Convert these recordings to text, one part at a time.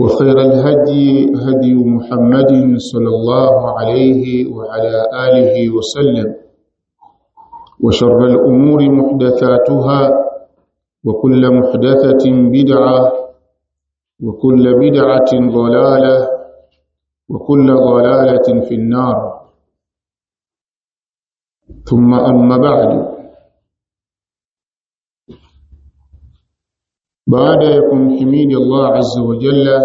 وخير الهدي هدي محمد صلى الله عليه وعلى آله وسلم. وشر الأمور محدثاتها وكل محدثة بدعة وكل بدعة ضلالة وكل ضلالة في النار. ثم أما بعد. Baada ya kumhimidi Allah azza wa jalla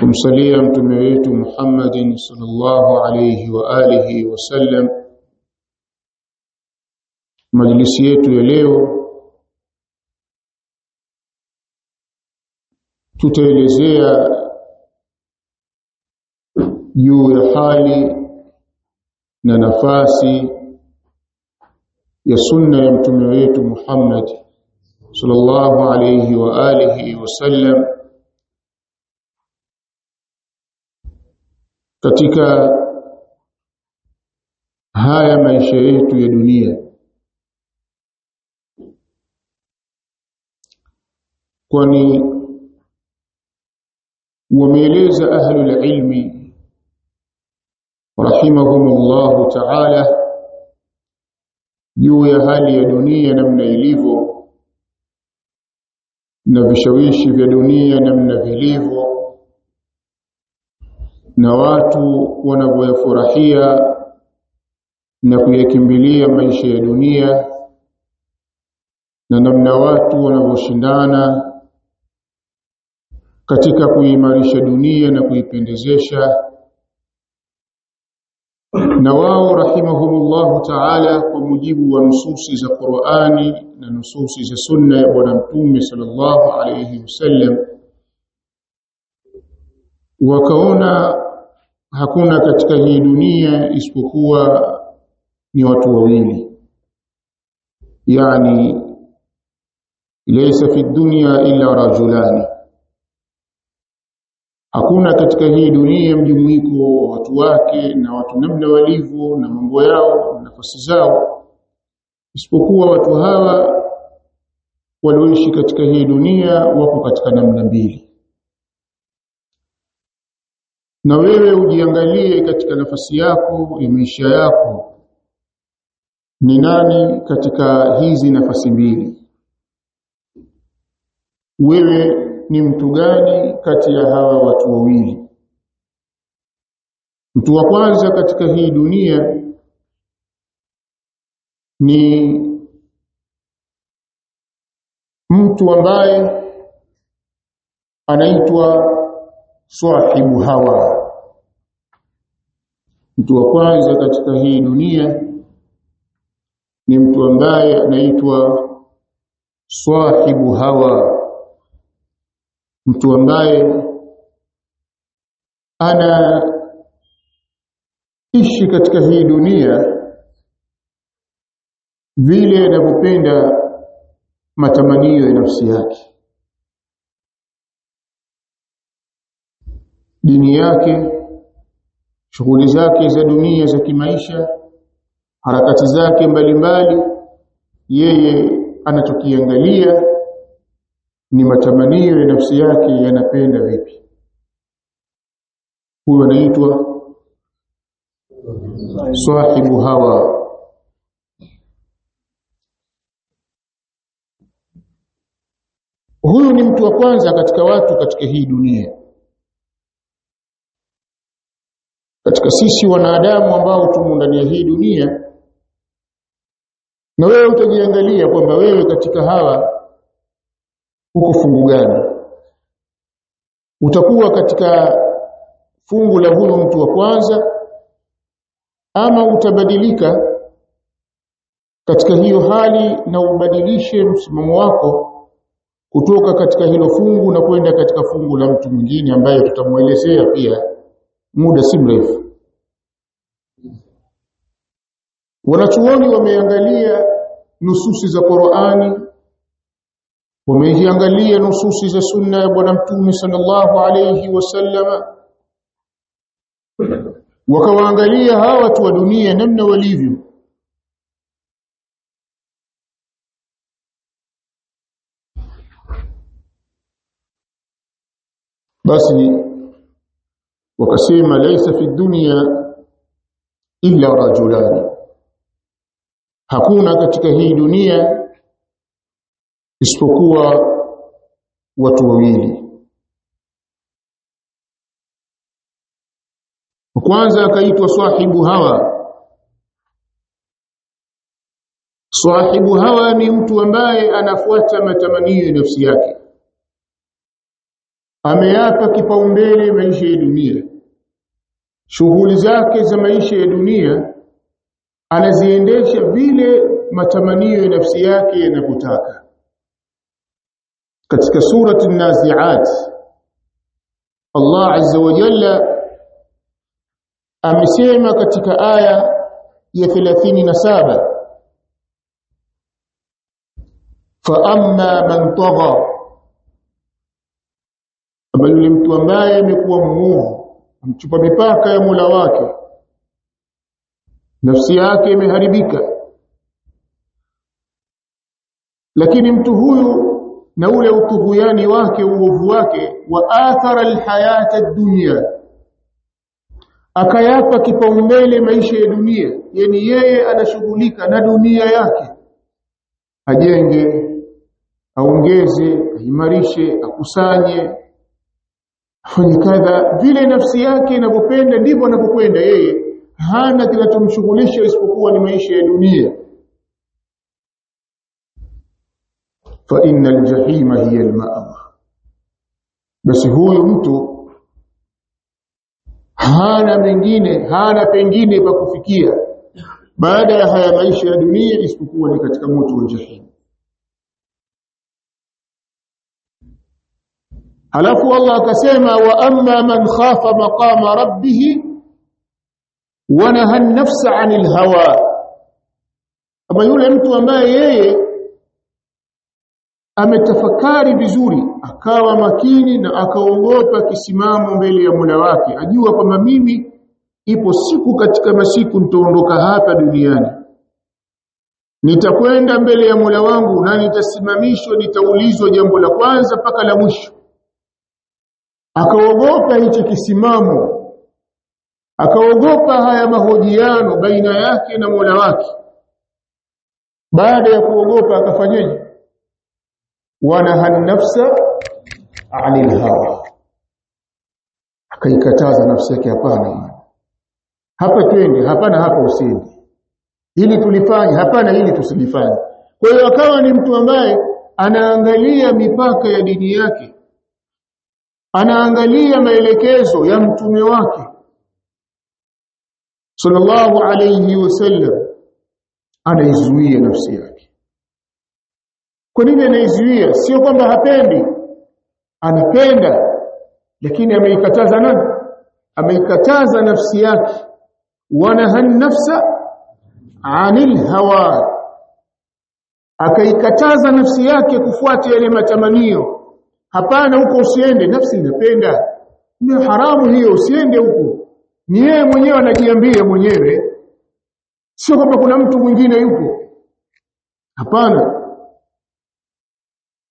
kumsalia mtume wetu Muhammadin sallallahu alayhi wa alihi wasallam majlisi yetu ya leo tutaelezea juu ya hali na nafasi ya sunna ya mtume wetu Muhammad sallallahu الله wa alihi وسلم katika haya maisha yetu ya dunia kwani wameeleza ahlul ilmi rahimahumullah ta'ala juu ya hali ya dunia namna ilivyo na vishawishi vya dunia namna vilivyo na watu wanavyoyafurahia na kuyakimbilia maisha ya dunia na namna watu wanavyoshindana katika kuimarisha dunia na kuipendezesha na wao rahimahumullahu ta'ala kwa mujibu wa nususi za Qur'ani na nususi za sunna ya bwana mtume sallallahu alayhi wasallam wakaona hakuna katika hii dunia isipokuwa ni watu wawili. Yani laysa fi dunya illa rajulani hakuna katika hii dunia mjumuiko wa watu wake na watu namna walivyo na mambo yao na nafasi zao. Isipokuwa watu hawa walioishi katika hii dunia wako katika namna mbili. Na wewe ujiangalie katika nafasi yako ya maisha yako. Ni nani katika hizi nafasi mbili? Wewe ni mtu gani kati ya hawa watu wawili? Mtu wa kwanza katika hii dunia ni mtu ambaye anaitwa sahibu hawa. Mtu wa kwanza katika hii dunia ni mtu ambaye anaitwa sahibu hawa mtu ambaye ana ishi katika hii dunia vile anavyopenda matamanio ya nafsi yake. Dini yake shughuli zake za dunia za kimaisha harakati zake mbalimbali yeye anachokiangalia ni matamanio ya nafsi yake yanapenda vipi? Huyo anaitwa sahibu hawa. Huyu ni mtu wa kwanza katika watu katika hii dunia. Katika sisi wanadamu ambao tumo ndani ya hii dunia na wewe utajiangalia kwamba wewe katika hawa uko fungu gani? Utakuwa katika fungu la huyo mtu wa kwanza ama utabadilika katika hiyo hali na ubadilishe msimamo wako kutoka katika hilo fungu na kwenda katika fungu la mtu mwingine ambaye tutamuelezea pia muda si mrefu. Wanachuoni wameangalia nususi za Qur'ani wameziangalia nususi za sunna ya bwana mtume sallallahu alayhi wasallama wakawaangalia hawa watu wa dunia namna walivyo. Basi wakasema laisa fi dunya illa rajulani. Hakuna katika hii dunia isipokuwa watu wawili. Kwanza akaitwa sahibu hawa. Sahibu hawa ni mtu ambaye anafuata matamanio ya nafsi yake. Ameapa kipaumbele maisha ya dunia. Shughuli zake za maisha ya dunia anaziendesha vile matamanio ya nafsi yake yanapotaka katika surati an-nazi'at Allah azza wa jalla amesema katika aya ya 37 fa amma man tagha bali yule mtu ambaye amekuwa muovu amchupa mipaka ya Mola wake nafsi yake imeharibika lakini mtu huyu na ule utughuyani wake uovu wake wa athara alhayata ad-dunya. Akayapa kipaumbele maisha ya dunia yani yeye anashughulika na dunia yake. Ajenge aongeze aimarishe akusanye. Afanye kadha vile nafsi yake inavyopenda ndivyo anapokwenda yeye. Hana kinachomshughulisha isipokuwa ni maisha ya dunia innal jahima hiya al-ma'wa basi huyu mtu hana mengine hana pengine pa kufikia baada ya haya maisha ya dunia isipokuwa ni katika moto wa jahim halafu Allah akasema wa amma man khafa maqama rabbih wa naha an-nafsa 'anil hawa ama yule mtu ambaye yeye ametafakari vizuri akawa makini na akaogopa kisimamo mbele ya Mola wake. Ajua kwamba mimi ipo siku katika masiku nitaondoka hapa duniani. Nitakwenda mbele ya Mola wangu na nitasimamishwa nitaulizwa jambo la kwanza mpaka la mwisho. Akaogopa hicho kisimamo. Akaogopa haya mahojiano baina yake na Mola wake. Baada ya kuogopa akafanyaje wanaha nafsa anil hawa. Akaikataza nafsi yake hapana hapa twende hapana hapa usiende ili tulifanye hapana ili tusilifanye kwa hiyo akawa ni mtu ambaye anaangalia mipaka ya dini yake. Anaangalia maelekezo ya mtume wake. Sallallahu alayhi wasallam anaizuia nafsi yake kwa nini anaizuia? Sio kwamba hapendi. Anapenda. Lakini ameikataza nani? Ameikataza nafsi yake. Wanahan nafsa anil hawa. Akaikataza nafsi yake kufuata yale matamanio. Hapana huko usiende. Nafsi inapenda. Ni haramu hiyo usiende huko. Ni yeye mwenyewe anajiambia mwenyewe. Sio kwamba kuna mtu mwingine yupo. Hapana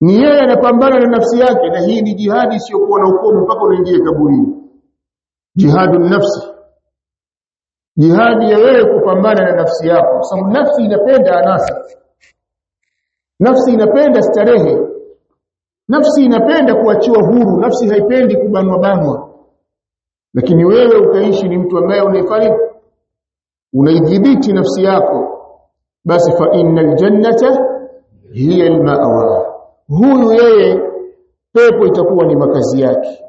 ni yeye anapambana na nafsi yake na hii ni jihadi isiyokuwa na ukomo mpaka unaingia kaburini. Jihadu nafsi. Jihadi ya wewe kupambana na nafsi yako. Kwa sababu nafsi inapenda anasa. Nafsi inapenda starehe. Nafsi inapenda kuachiwa huru. Nafsi haipendi kubanwa banwa lakini wewe ukaishi ni mtu ambaye unaifari unaidhibiti nafsi yako. Basi fa innal jannata hiya almawa huyu yeye pepo itakuwa ni makazi yake.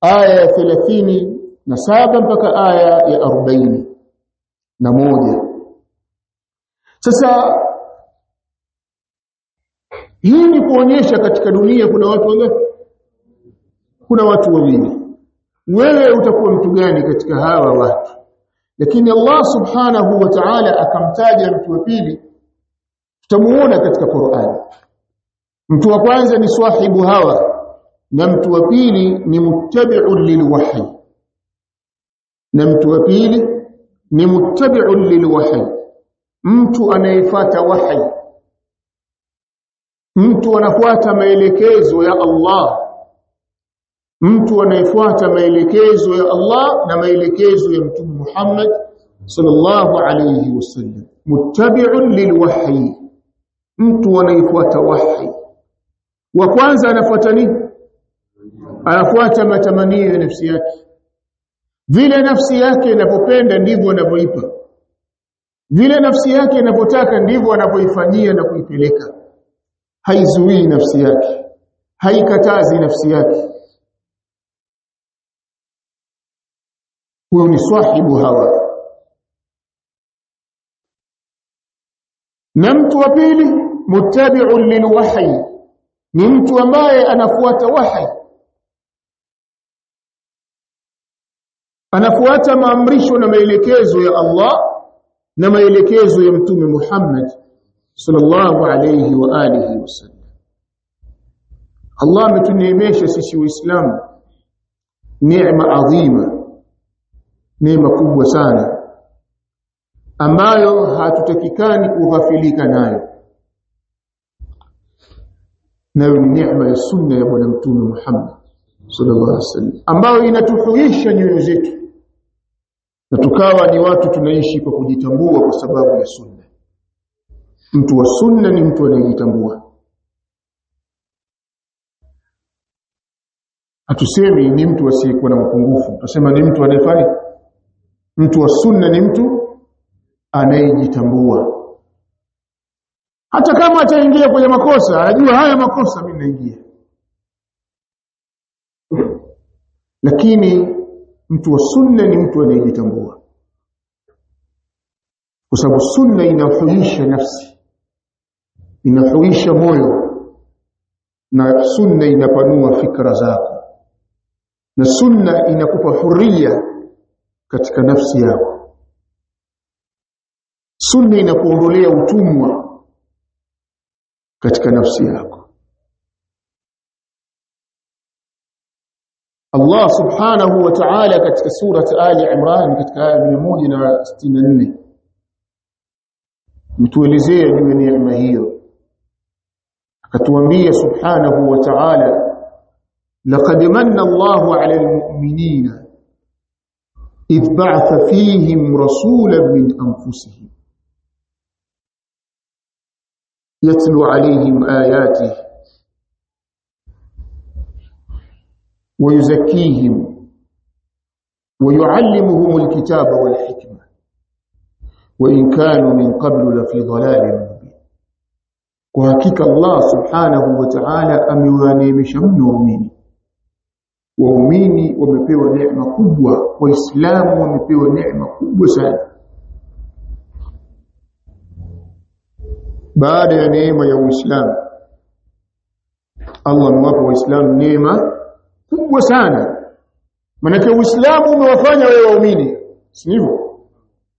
Aya ya 30 na saba mpaka aya ya 40 na moja. Sasa hii ni kuonyesha katika dunia kuna watu wangapi? Kuna watu wawili. Wewe utakuwa mtu gani katika hawa watu? Lakini Allah subhanahu wa ta'ala akamtaja mtu wa pili. Tutamuona katika Qur'an mtu wa kwanza ni swahibu hawa na mtu wa pili ni muttabi'un lilwahi na mtu wa pili ni muttabi'un lilwahi mtu anayefuata wahi mtu anafuata maelekezo ya Allah. Mtu anayefuata maelekezo ya Allah na maelekezo ya Mtume Muhammad sallallahu alayhi wasallam. Muttabi'un lilwahyi. Mtu anayefuata wahi wa kwanza anafuata nini? Anafuata matamanio ya nafsi yake. Vile nafsi yake inapopenda ndivyo anavyoipa. Vile nafsi yake inapotaka ndivyo anavyoifanyia na kuipeleka. Haizuii nafsi yake. Haikatazi nafsi yake. Huyo ni swahibu hawa. Na mtu wa pili muttabi'un lilwahyi ni mtu ambaye anafuata wahi. Anafuata maamrisho na maelekezo ya Allah na maelekezo ya mtume Muhammad sallallahu alayhi wa alihi wasallam Allah ametuneemesha sisi waislamu neema adhima neema kubwa sana ambayo hatutakikani kughafilika nayo nayo ni neema ya sunna ya bwana mtume Muhammad sallallahu alaihi wasallam ambayo inatuhuisha nyoyo zetu na tukawa ni watu tunaishi kwa kujitambua kwa sababu ya sunna. Mtu wa sunna ni mtu anayejitambua. Hatusemi ni mtu asiyekuwa na mapungufu tunasema ni mtu anayefanya. Mtu wa sunna ni mtu anayejitambua hata kama ataingia kwenye makosa anajua haya makosa mimi naingia. Lakini mtu wa sunna ni mtu anayejitambua. Kwa sababu sunna inahuisha nafsi inahuisha moyo na sunna inapanua fikra zako na sunna inakupa huria katika nafsi yako. Sunna inakuondolea utumwa katika nafsi yako Allah subhanahu wa ta'ala katika surat Ali Imran katika aya 164 mtuelezea juu ya neema hiyo akatuambia subhanahu wa ta'ala laqad manna Allahu 'ala al-mu'minina idh ba'atha fihim rasulan min anfusihim يتلو عليهم آياته ويزكيهم ويعلمهم الكتاب والحكمة. وإن كانوا من قبل لفي ضلال مبين. وهكيك الله سبحانه وتعالى أم أميواني مشمن ومين ومين ومفيو نعمة كبوة وإسلام ومفيو نعمة كبوة سالة baada ya neema ya uislamu. Allah amewapa waislamu neema kubwa sana. Manake uislamu umewafanya wewe waumini. Si hivyo?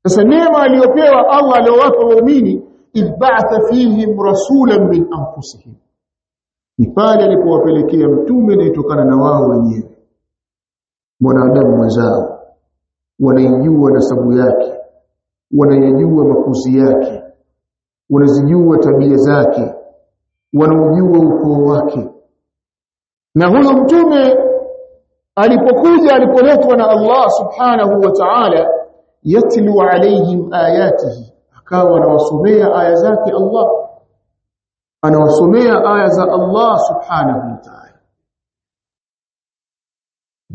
Sasa neema aliyopewa Allah aliyowapa waumini ib'atha fihim rasulan min anfusihim. Ni pale alipowapelekea mtume anayetokana na wao wenyewe. Mwanadamu mwenzao. Wanaijua nasabu yake. Wanayajua makuzi yake wanazijua tabia zake wanaujua ukoo wake. Na huyo mtume alipokuja alipoletwa na Allah subhanahu wa ta'ala yatlu alayhim ayatihi akawa anawasomea aya zake Allah. Anawasomea aya za Allah subhanahu wa ta'ala.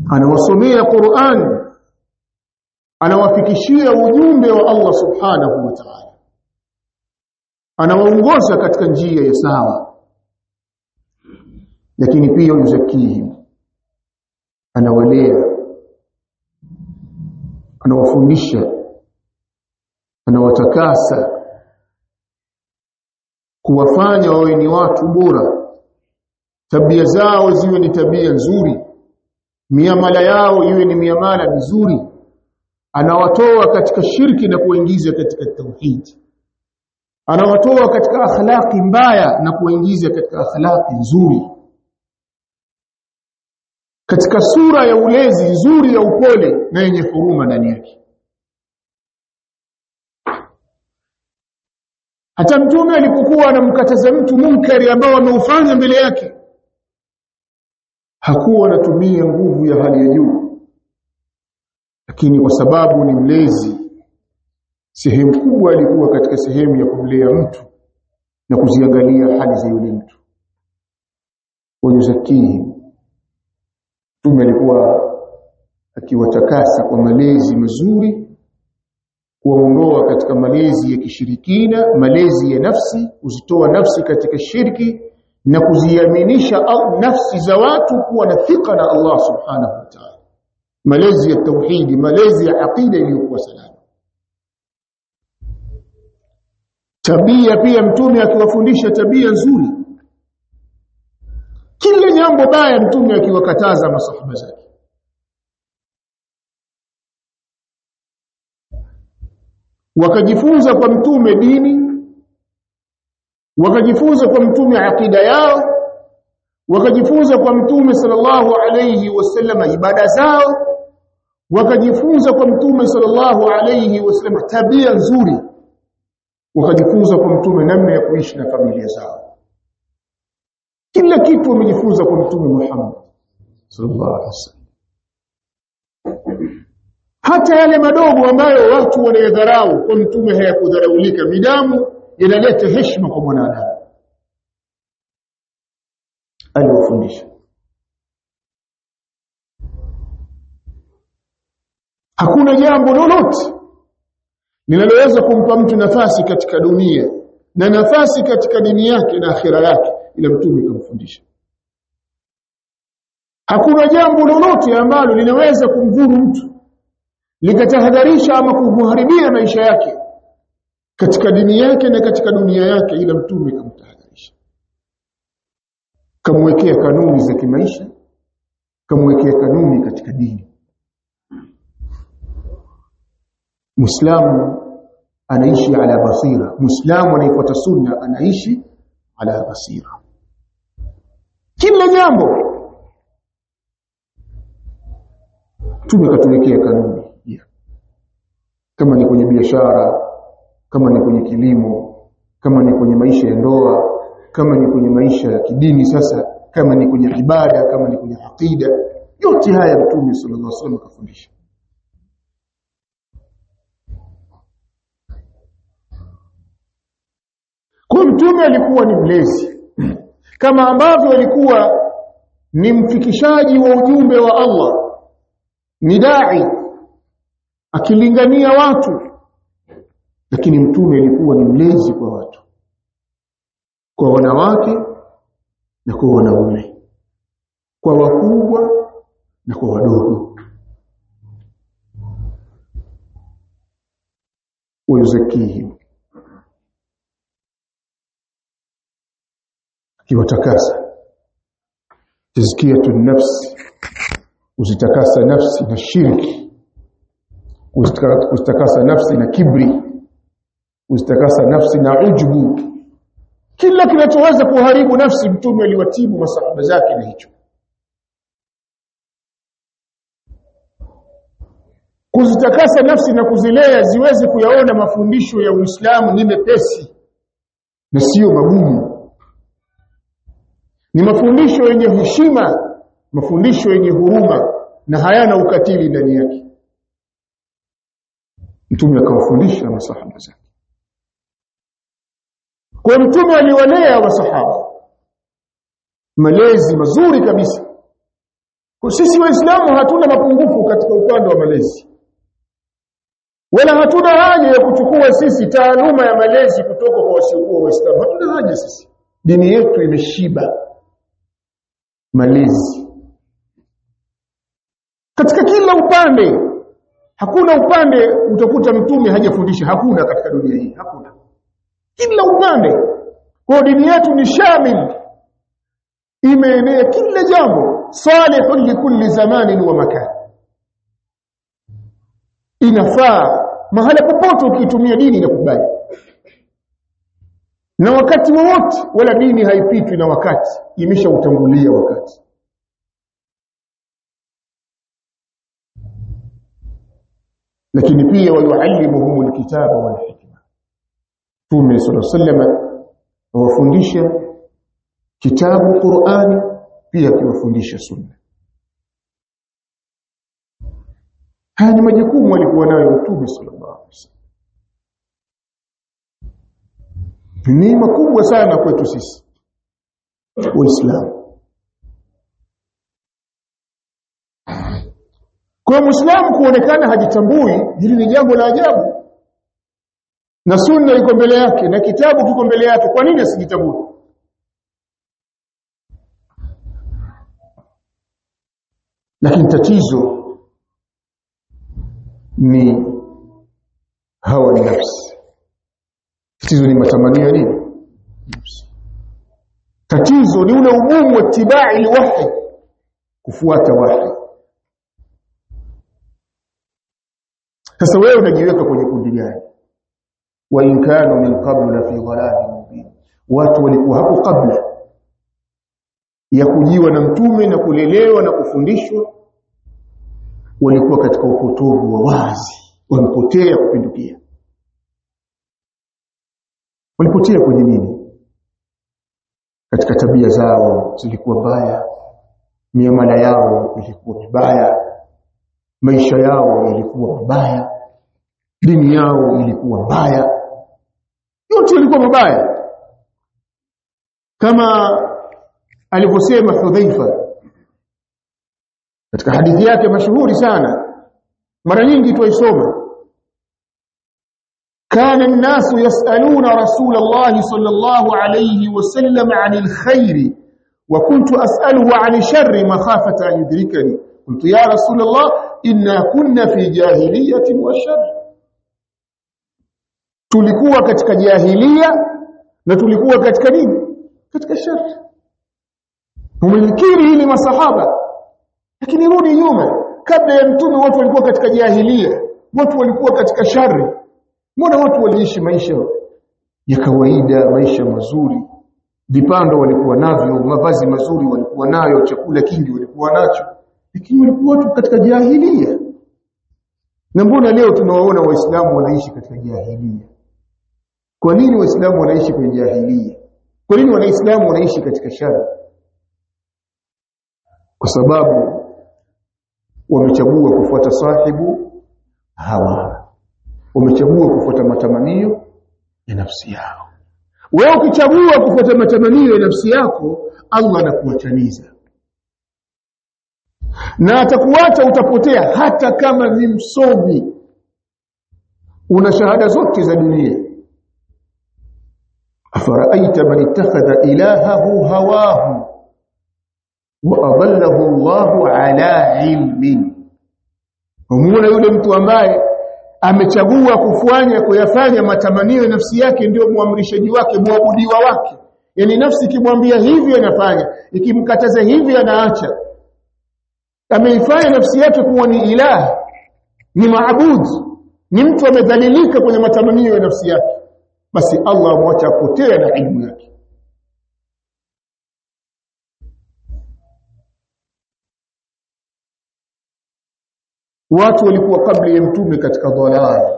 Anawasomea Qur'an. Anawafikishia ujumbe wa Allah subhanahu wa ta'ala anawaongoza katika njia ya sawa. Lakini pia yuzakihim anawalea anawafundisha anawatakasa kuwafanya wawe ni watu bora. Tabia zao ziwe ni tabia nzuri. Miamala yao iwe ni miamala mizuri. Anawatoa katika shirki na kuwaingiza katika tauhidi anawatoa katika akhlaqi mbaya na kuwaingiza katika akhlaqi nzuri. Katika sura ya ulezi nzuri ya upole na yenye huruma ndani yake. Hata mtume alipokuwa anamkataza mtu munkari ambao ameufanya mbele yake hakuwa anatumia nguvu ya hali ya juu. Lakini kwa sababu ni mlezi sehemu kubwa alikuwa katika sehemu ya kumlea mtu na kuziangalia hali za yule mtu. Wayuzakii mtume alikuwa akiwatakasa kwa malezi mazuri kuwaondoa katika malezi ya kishirikina malezi ya nafsi kuzitoa nafsi katika shirki na kuziaminisha nafsi za watu kuwa na thika na Allah subhanahu wa ta'ala. Malezi ya tauhidi malezi ya aqida iliyokuwa salama tabia pia mtume akiwafundisha tabia nzuri. Kila jambo baya mtume akiwakataza masahaba zake. Wakajifunza kwa mtume dini wakajifunza kwa mtume akida yao wakajifunza kwa mtume sallallahu alayhi wasallam ibada zao wakajifunza kwa mtume sallallahu alayhi wasallam tabia nzuri wakajifunza kwa mtume namna ya kuishi na familia zao. Kila kitu wamejifunza kwa mtume Muhammad sallallahu alaihi wasallam. Hata yale madogo ambayo watu wanayadharau kwa mtume hayakudharaulika midamu yanaleta heshima kwa mwanadamu. Aliwafundisha. Hakuna jambo lolote linaloweza kumpa mtu nafasi katika dunia na nafasi katika dini yake na akhira yake ila mtume kumfundisha hakuna jambo lolote ambalo linaweza kumdhuru mtu likatahadharisha ama kumharibia maisha yake katika dini yake na katika dunia yake ila mtume kamtahadharisha kamwekea kanuni za kimaisha kamwekea kanuni katika dini Muislamu anaishi ala basira. Muislamu anayefuata sunna anaishi ala basira. Kila jambo. Tumekatuwekea kanuni yeah. kama ni kwenye biashara kama ni kwenye kilimo kama ni kwenye maisha ya ndoa kama ni kwenye maisha ya kidini sasa kama ni kwenye ibada kama ni kwenye aqida. Yote haya mtume sallallahu alaihi wasallam kafundisha kwa mtume alikuwa ni mlezi. Kama ambavyo alikuwa ni mfikishaji wa ujumbe wa Allah ni dai akilingania watu. Lakini mtume alikuwa ni mlezi kwa watu. Kwa wanawake na kwa wanaume. Kwa wakubwa na kwa wadogo. Wayuzakihim akiwatakasa tazkiyatu nafsi uzitakasa nafsi na shirki uzitakasa nafsi na kibri uzitakasa nafsi na ujbu kila kinachoweza kuharibu nafsi mtume aliwatibu masahaba zake na hicho. Kuzitakasa nafsi na kuzilea ziweze kuyaona mafundisho ya Uislamu ni mepesi na sio magumu ni mafundisho yenye heshima mafundisho yenye huruma na hayana ukatili ndani yake. Mtume akawafundisha masahaba zake. Kwa mtume aliwalea masahaba. Malezi mazuri kabisa. Kwa sisi waislamu hatuna mapungufu katika upande wa malezi. Wala hatuna haja ya kuchukua sisi taaluma ya malezi kutoka kwa wasiokuwa waislamu. Hatuna haja sisi. Dini yetu imeshiba malezi. Katika kila upande hakuna upande utakuta mtume hajafundisha hakuna katika dunia hii hakuna. Kila upande kwa dini yetu ni shamil. Imeenea kila jambo salihun likulli zamanin wa makan. Inafaa mahala popote ukitumia dini inakubali na wakati wowote wala dini haipitwi na wakati imeshautangulia wakati. Lakini pia wayuallimuhum alkitaba wal hikma. Mtume sallallahu sallama awafundisha kitabu Qur'ani pia akiwafundisha sunna. Haya ni majukumu alikuwa nayo Mtume sallallahu alaihi wasallam ni makubwa sana kwetu sisi. Waislamu kwa muislamu kuonekana hajitambui hili ni jambo la ajabu. Na sunna iko mbele yake na kitabu kiko mbele yake kwa nini asijitambue? Lakini tatizo ni hawa ni nafsi tatizo ni matamanio ya nini? Tatizo ni ule ugumu wa tibai wahi kufuata wahi. Sasa wewe unajiweka kwenye kundi gani? Wa in kanu min qablu fi dhalalin mubin. Watu walikuwa hapo kabla ya kujiwa na mtume na kulelewa na kufundishwa walikuwa katika upotovu wa wazi walipotea kupindukia walipotea kwenye nini? Katika tabia zao zilikuwa mbaya miamala yao ilikuwa mibaya maisha yao yalikuwa mabaya dini yao ilikuwa mbaya. Yote ilikuwa mabaya. Kama alivyosema Hudhaifa katika hadithi yake mashuhuri sana mara nyingi tuisoma كان الناس يسألون رسول الله صلى الله عليه وسلم عن الخير وكنت أسأله عن شر مخافة أن يدركني. قلت يا رسول الله إنا كنا في جاهلية وشر. تلكوا كتك جاهلية نتلكوا كتك نين كتك شر. ومنكيره لما صحابة. لكن يروني يوما قبل أن تنوى وطولكوا كتك جاهلية وطولكوا كتك شر. Mbona watu waliishi maisha ya kawaida maisha mazuri? Vipando walikuwa navyo mavazi mazuri walikuwa nayo chakula kingi walikuwa nacho. Lakini walikuwa watu katika jahilia. Na mbona leo tunawaona waislamu wanaishi katika jahilia? Kwa nini waislamu wanaishi kwenye jahilia? Kwa nini waislamu wanaishi katika shari? Kwa sababu wamechagua kufuata sahibu hawa wamechagua kufuata matamanio ya nafsi yao. Wewe ukichagua kufuata matamanio ya nafsi yako Allah anakuachaniza. Na atakuacha utapotea hata kama ni msomi. Una shahada zote za dunia. Afaraaita man ittakhadha ilahahu hawahu wa adallahu Allahu ala ilmin. Umuona yule mtu ambaye amechagua kufanya kuyafanya matamanio ya nafsi yake ndio muamrishaji wake muabudiwa wake. Yani nafsi ikimwambia hivi anafanya ikimkataza hivi anaacha. Ameifanya nafsi yake kuwa ni ilah ni maabudi ni mtu amedhalilika kwenye matamanio ya nafsi yake. Basi Allah amwacha apotea na ilmu yake watu walikuwa kabla ya mtume katika dhalal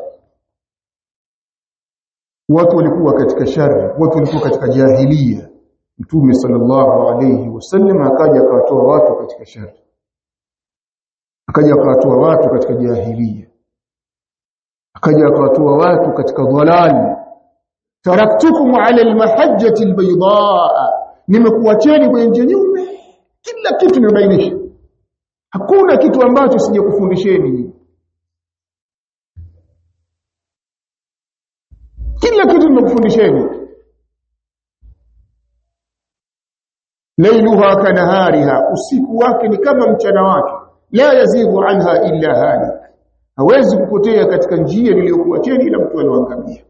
watu walikuwa katika shari watu walikuwa katika jahiliya. Mtume sallallahu alayhi wasallam akaja akawatoa watu katika shari akaja akawatoa watu katika jahiliya. Akaja akawatoa watu katika dhalali taraktukum ala almahajjati albaydaa. Nimekuacheni kwenye njia kila kitu nimebainisha hakuna kitu ambacho sijakufundisheni. Kila kitu nimekufundisheni. Lailuha kanahariha usiku wake ni kama mchana wake. La yazigu anha illa halik. Hawezi kupotea katika njia niliyokuacheni ila mtu aloangamia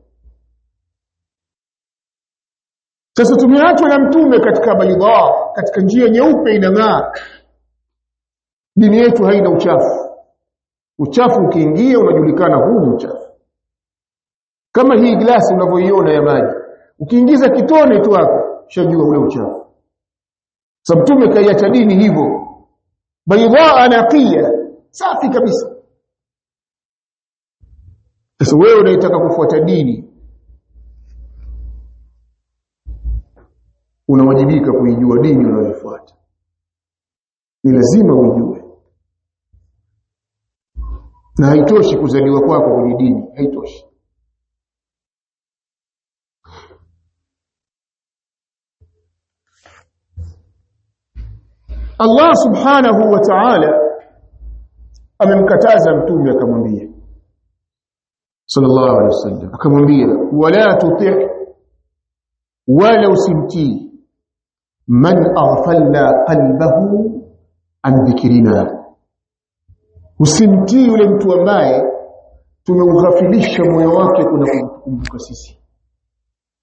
sasa tumeachwa na mtume katika baidha katika njia nyeupe inang'aa dini yetu haina uchafu. Uchafu ukiingia unajulikana huu uchafu. Kama hii glasi unavyoiona ya maji ukiingiza kitone tu hapo shajua ule uchafu. Sababu mtume kaiacha dini hivyo. Baydha naqiya safi kabisa. Sasa wewe unayetaka kufuata dini unawajibika kuijua dini unayofuata ni lazima uijue na haitoshi kuzaliwa kwako kwenye dini haitoshi Allah subhanahu wa ta'ala amemkataza mtume akamwambia sallallahu alaihi wasallam akamwambia wala tuti' wala usimtii man aghfalna qalbahu an dhikrina usimtii yule mtu ambaye tumeughafilisha moyo wake kuna kumkumbuka sisi.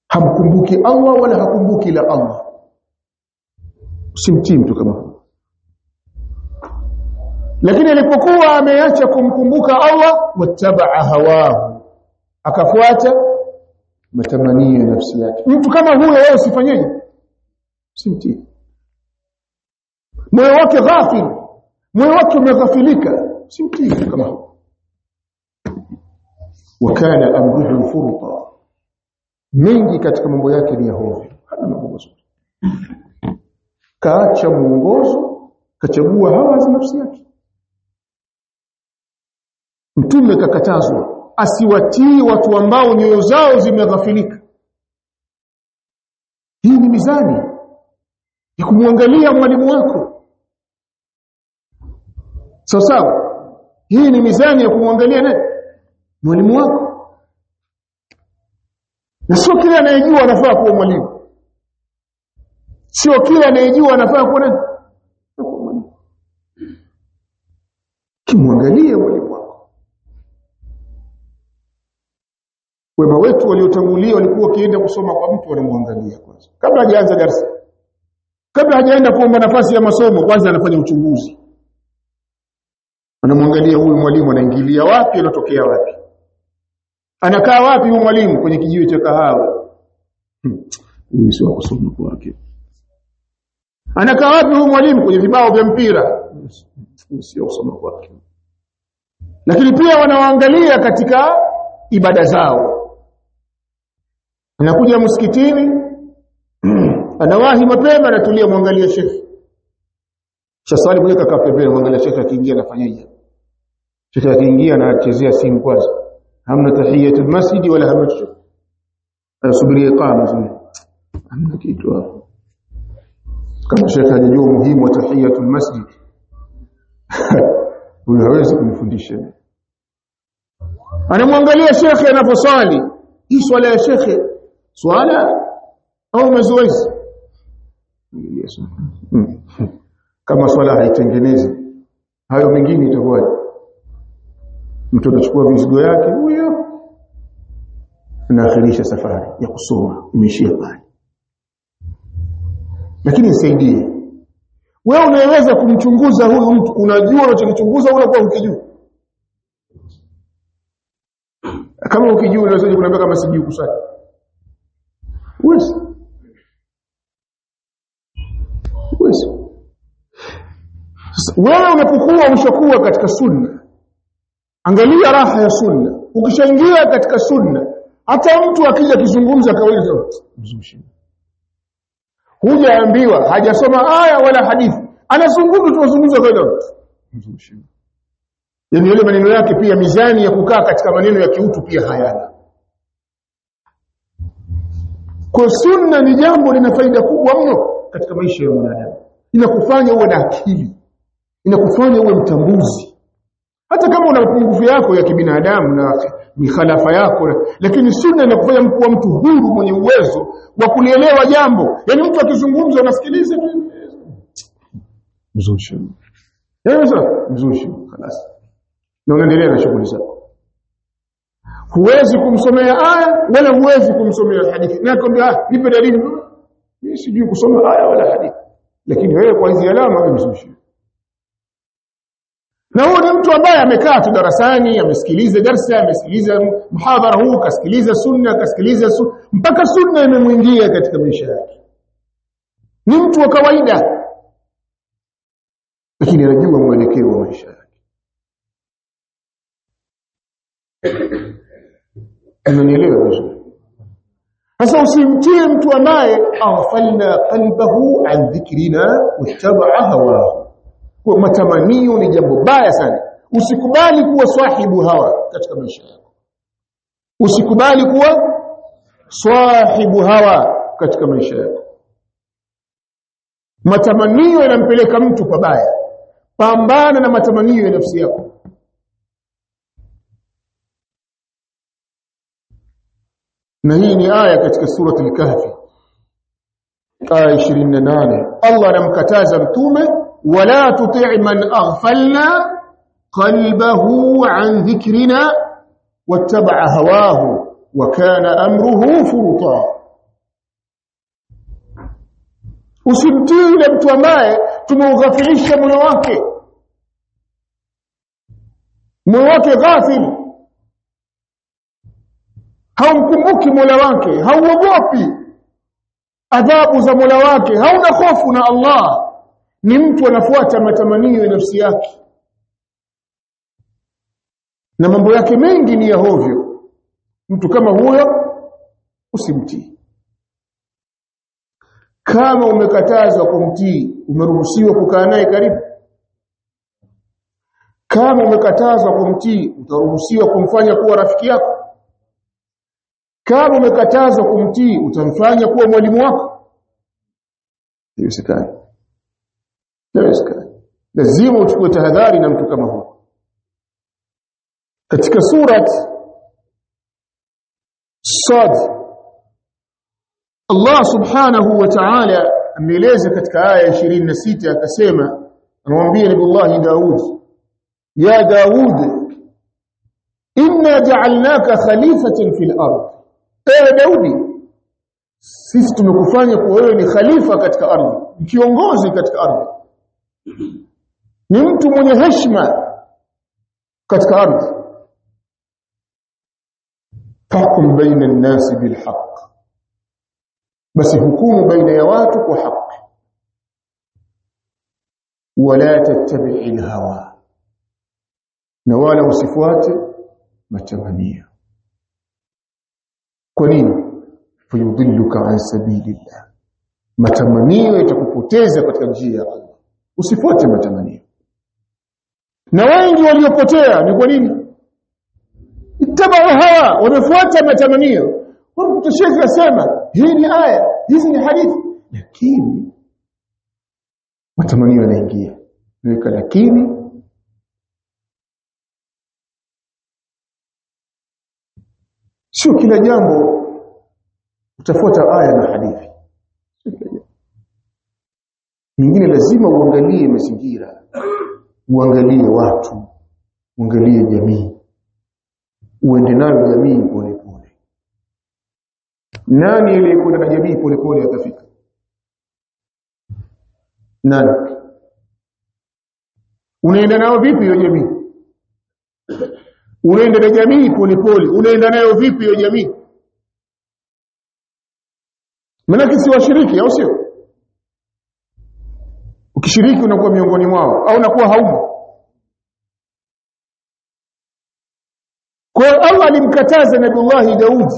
Hamkumbuki Allah wala hakumbuki la Allah. Usimtii mtu kama huyo. Lakini alipokuwa ameacha kumkumbuka Allah wattabaa hawahu. Akafuata matamanio ya nafsi yake. Mtu kama huyo wewe usifanyeje? Usimtii. Moyo wake ghafil. Moyo wake umeghafilika mtu kama huo wakana amruhu furta. Mengi katika mambo yake ni ya hovyo. Hana mambo mazuri. Kaacha mwongozo kachagua hawa za nafsi yake. Mtume kakatazwa asiwatii watu ambao nyoyo zao zimeghafilika. Hii ni mizani ya kumwangalia mwalimu wako. Sawa hii ni mizani ya kumwangalia nani? Mwalimu wako. Na sio kila anayejua anafaa kuwa mwalimu. Sio kila anayejua anafaa kuwa nani? Kimwangalie mwalimu wako. Wema wetu waliotangulia walikuwa wakienda kusoma kwa mtu wanamwangalia kwanza. Kabla hajaanza darasa. Kabla hajaenda kuomba nafasi ya masomo kwanza anafanya uchunguzi anamwangalia huyu mwalimu anaingilia wapi anatokea wapi? Anakaa wapi huyu mwalimu kwenye kijiwe cha kahawa? Huyu sio kusoma kwake. Anakaa wapi huyu mwalimu kwenye vibao vya mpira? Sio kusoma kwake. Lakini pia wanawaangalia katika ibada zao. Anakuja msikitini anawahi mapema anatulia mwangalia shekhi Sasa mwenyewe kakaa pembeni mwangalia shekhi akiingia anafanyaje shekhi akiingia achezea simu kwanza. Hamna tahiyatul masjid wala hamna chochote. Anasubiri iqama hamna kitu hapo. Kama shekhe hajajua umuhimu wa tahiyatul masjid huyo hawezi kumfundisha anamwangalia shekhe anaposwali. Hii swala ya shekhe swala au mazoezi? Hmm. kama swala haitengenezi hayo mengine itakuwaje mtu atachukua mizigo yake huyo anaakhirisha safari ya kusoma imeishia pale. Lakini nisaidie. Wewe unaweza kumchunguza huyu mtu unajua unachokichunguza unakuwa ukijua kama ukijua unaweza kuniambia kama sijui kusali. Uwezi. Wewe unapokuwa ushakuwa katika sunna angalia raha ya sunna. Ukishaingia katika sunna hata mtu akija kuzungumza kawaida hujaambiwa hajasoma aya wala hadithi. Anazungumza tunazungumza kawaida mzushi yani yale maneno yake pia mizani ya kukaa katika maneno ya kiutu pia hayana. Kwa sunna ni jambo lina faida kubwa mno katika maisha ya mwanadamu. Inakufanya uwe na akili. Inakufanya uwe mtambuzi hata kama una mapungufu yako ya kibinadamu na mikhalafa yako lakini sunna inakufanya kuwa mtu huru mwenye uwezo wa kulielewa jambo yani mtu akizungumza unasikiliza tu mzushi Yaani mzushi خلاص na unaendelea na shughuli zako huwezi kumsomea aya wala huwezi kumsomea hadithi na kwambia ah nipe dalili mimi sijui kusoma aya wala hadithi lakini wewe kwa hizi alama wewe mzushi na huyo ni mtu ambaye amekaa tu darasani amesikiliza darsa amesikiliza mhadhara huu kasikiliza sunna kasikiliza su, mpaka sunna imemwingia katika maisha yake ni mtu wa kawaida lakini anajua mwelekeo wa maisha yake Unanielewa vizuri? Sasa usimtie mtu ambaye aghfalna qalbahu an dhikrina wattabaa hawahu. Kwa matamanio ni jambo baya sana. Usikubali kuwa sahibu hawa katika maisha yako. Usikubali kuwa sahibu hawa katika maisha yako. Matamanio yanampeleka mtu pabaya. Pambana na matamanio ya nafsi yako. na hii ni aya katika sura al-kahfi aya 28 Allah anamkataza mtume tuti' man aghfalna qalbahu an dhikrina wattaba'a hawahu wa kana amruhu furuta usimtii yule mtu ambaye tumeughafilisha moyo wake moyo wake ghafil haumkumbuki Mola wake hauogopi adhabu za Mola wake hauna hofu na Allah ni mtu anafuata matamanio ya nafsi yake. Na mambo yake mengi ni ya hovyo. Mtu kama huyo usimtii. Kama umekatazwa kumtii umeruhusiwa kukaa naye karibu. Kama umekatazwa kumtii utaruhusiwa kumfanya kuwa rafiki yako. Kama umekatazwa kumtii utamfanya kuwa mwalimu wako. Haiwezekani haiwezekani lazima uchukue tahadhari na mtu kama huyo katika surat sad Allah subhanahu wa ta'ala ameeleza katika aya 26 akasema anamwambia Nabii Daud ya Daud inna ja'alnaka khalifatan fil ardh ewe Daudi sisi tumekufanya kuwa wewe ni khalifa katika ardhi kiongozi katika ardhi ni mtu mwenye heshima katika ardhi tahkum baina an-nas bil haqq basi hukumu baina ya watu kwa haki wala tattabi'i al-hawa na wala usifuate matamanio kwa nini fayudhilluka an sabilillah matamanio yatakupoteza katika njia ya Allah usifuate matamanio na wengi waliopotea ni kwa nini? Itaba hawa wamefuata matamanio mtu shekhi asema hii ni aya hizi ni hadithi. Lakini matamanio yanaingia. Niweka lakini. Sio kila jambo utafuata aya na hadithi mingine lazima uangalie mazingira. Uangalie watu. Uangalie jamii. Uende nayo jamii polepole. pole. Nani aliyekwenda na jamii polepole pole atafika? Nani? Unaenda nao vipi hiyo jamii? Unaenda na jamii polepole, pole. Unaenda nayo vipi hiyo jamii? Manake si washiriki au sio ukishiriki unakuwa miongoni mwao au unakuwa haumo? Kwa Allah alimkataza Nabiullahi Daudi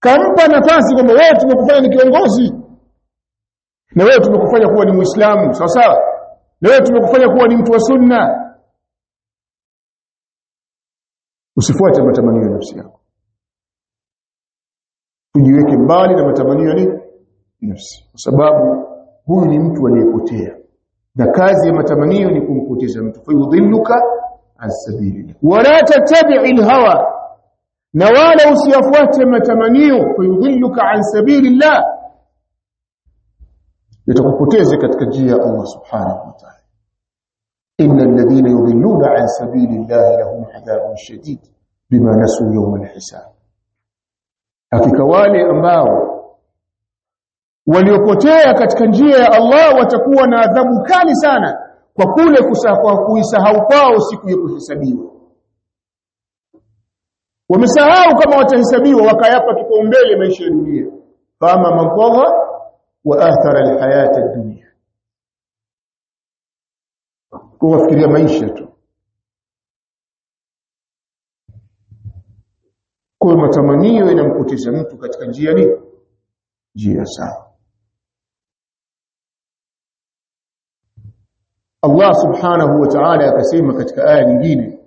kampa nafasi kwamba wewe tumekufanya ni kiongozi na wewe tumekufanya kuwa ni Muislamu sawa sawa? Na wewe tumekufanya kuwa ni mtu wa sunna. Usifuate matamanio ya nafsi yako. Tujiweke mbali na matamanio ya nafsi. Kwa sababu huyu ni mtu aliyepotea na kazi ya matamanio ni kumpoteza mtu fayudhilluka an sabilillah wala tattabi'il hawa na wala usiyafuate matamanio fayudhilluka an sabilillah yatakupoteza katika njia ya Allah subhanahu wa ta'ala innal ladhina yudhilluna an sabilillahi lahum adhabun shadid bima nasu yawm alhisab hakika wale ambao waliopotea katika njia ya Allah watakuwa na adhabu kali sana kwa kule kusahau kuisahau kwao siku ya kuhesabiwa. Wamesahau kama watahesabiwa wakayapa kipaumbele maisha ya dunia. Kama mantagha wa athara alhayata ad-dunya. Maisha tu. Kwa matamanio inampoteza mtu katika njia ni njia sawa الله سبحانه وتعالى يقسم كتك آية نجيني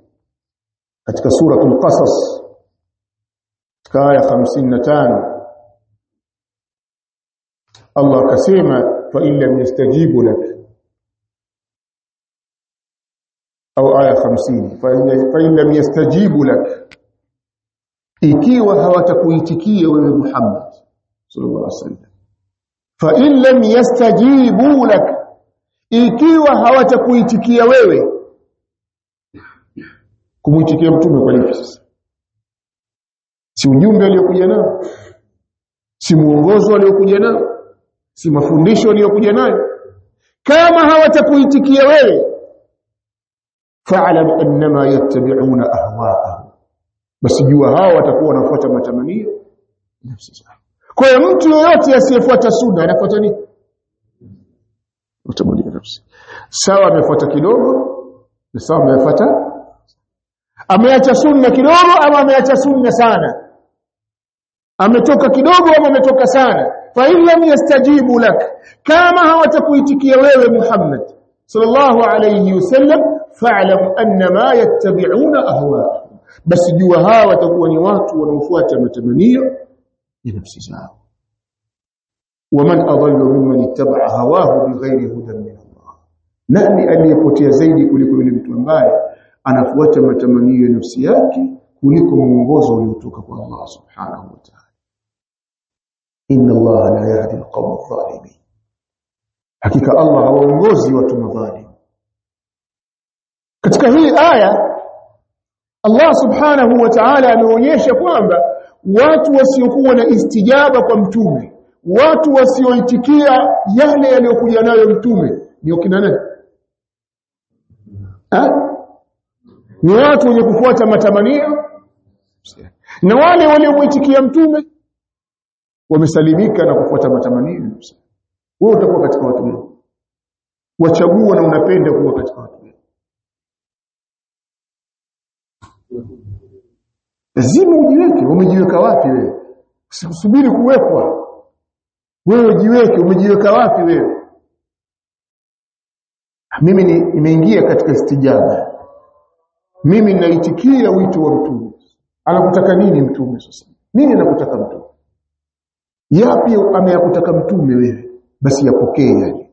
كتك سورة القصص كتك آية خمسين تان الله قسم فإن لم يستجيبوا لك. أو آية خمسين فإن, فإن لم يستجيبوا لك. إكيوة وتكويتكية محمد صلى الله عليه وسلم. فإن لم يستجيبوا لك. Ikiwa hawatakuitikia wewe kumuitikia mtume kwa lipi sasa? Si ujumbe aliyokuja nao? Si muongozo aliyokuja nao? Si mafundisho aliyokuja nayo? Kama hawatakuitikia wewe fa'lam annama yattabi'una ahwa'ahum. Basi jua hao watakuwa wanafuata matamanio nafsi zao. Kwa hiyo mtu yoyote asiyefuata sunna anafuata nini? Utamulia nafsi sawa amefuata kidogo na sawa amefuata ameacha sunna kidogo ama ameacha sunna sana ametoka kidogo ama ametoka sana fa in lam yastajibu lak kama hawatakuitikia wewe Muhammad sallallahu alayhi wasallam fa'lam annama yattabi'una ahwa'ahum basi jua hawa watakuwa ni watu wanaofuata matamanio ya nafsi zao waman adallu mimman ittaba'a hawahu bighairi hudan nani aliyepotea zaidi kuliko yule mtu ambaye anafuata matamanio ya nafsi yake kuliko mwongozo uliotoka kwa Allah subhanahu wa ta'ala? Inna Allah la yahdi alqawm adh-dhalimin. Hakika Allah hawaongozi watu madhalim. Katika hii aya Allah subhanahu wa ta'ala ameonyesha kwamba watu wasiokuwa na istijaba kwa mtume watu wasioitikia yale yaliyokuja nayo mtume ni kina nani ni watu wenye kufuata matamanio. Na wale waliomwitikia mtume wamesalimika na kufuata matamanio. Wewe utakuwa katika watu wachagua na unapenda kuwa katika watu lazima ujiweke umejiweka wapi wewe? Usikusubiri kuwekwa. Wewe jiweke umejiweka wapi wewe mimi nimeingia katika istijaba mimi naitikia wito wa mtume. Anakutaka nini mtume sasa? Nini anakutaka mtume? Yapi ameyakutaka mtume wewe? Basi yapokee yale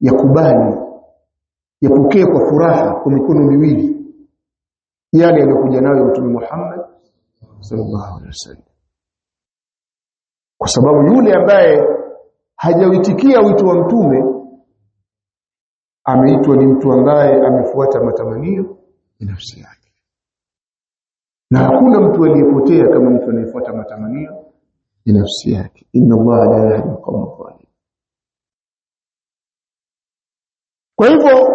yakubali. Yapokee kwa furaha kwa mikono miwili. Yale aliyokuja nayo mtume Muhammad sallallahu alaihi wasallam. Kwa sababu yule ambaye hajawitikia wito wa mtume ameitwa ni mtu ambaye amefuata matamanio ya nafsi yake. Na hakuna mtu aliyepotea kama mtu anayefuata matamanio ya nafsi yake. Inna allaha la yahdi al-qawma adh-dhalimin kwa hivyo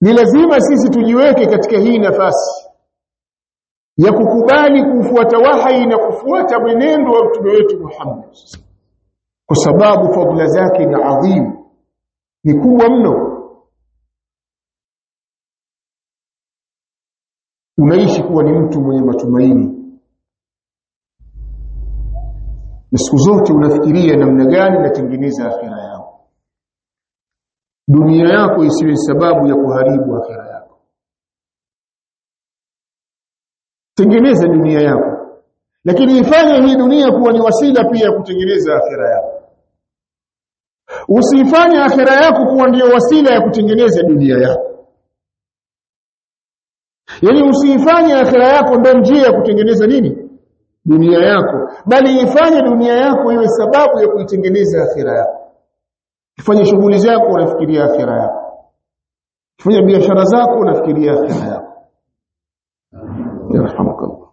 ni lazima sisi tujiweke katika hii nafasi ya kukubali kufuata wahai na kufuata mwenendo wa mtume wetu Muhammad kwa sababu fadhila zake ni adhimu ni kubwa mno. Unaishi kuwa ni mtu mwenye matumaini. Na siku zote unafikiria namna gani natengeneza akhira yako. Dunia yako isiwe sababu ya kuharibu akhira yako. Tengeneza dunia yako. Lakini ifanye hii dunia kuwa ni wasila pia ya kutengeneza akhira yako usifanye akhira yako kuwa ndiyo wasila ya kutengeneza dunia yako. Yaani usifanye akhira yako ndio njia ya kutengeneza nini? Dunia yako. Bali ifanye dunia yako iwe sababu ya kuitengeneza akhira yako. Ifanye shughuli zako unafikiria akhira yako. Ifanye biashara zako unafikiria akhira yako. Yarhamukallah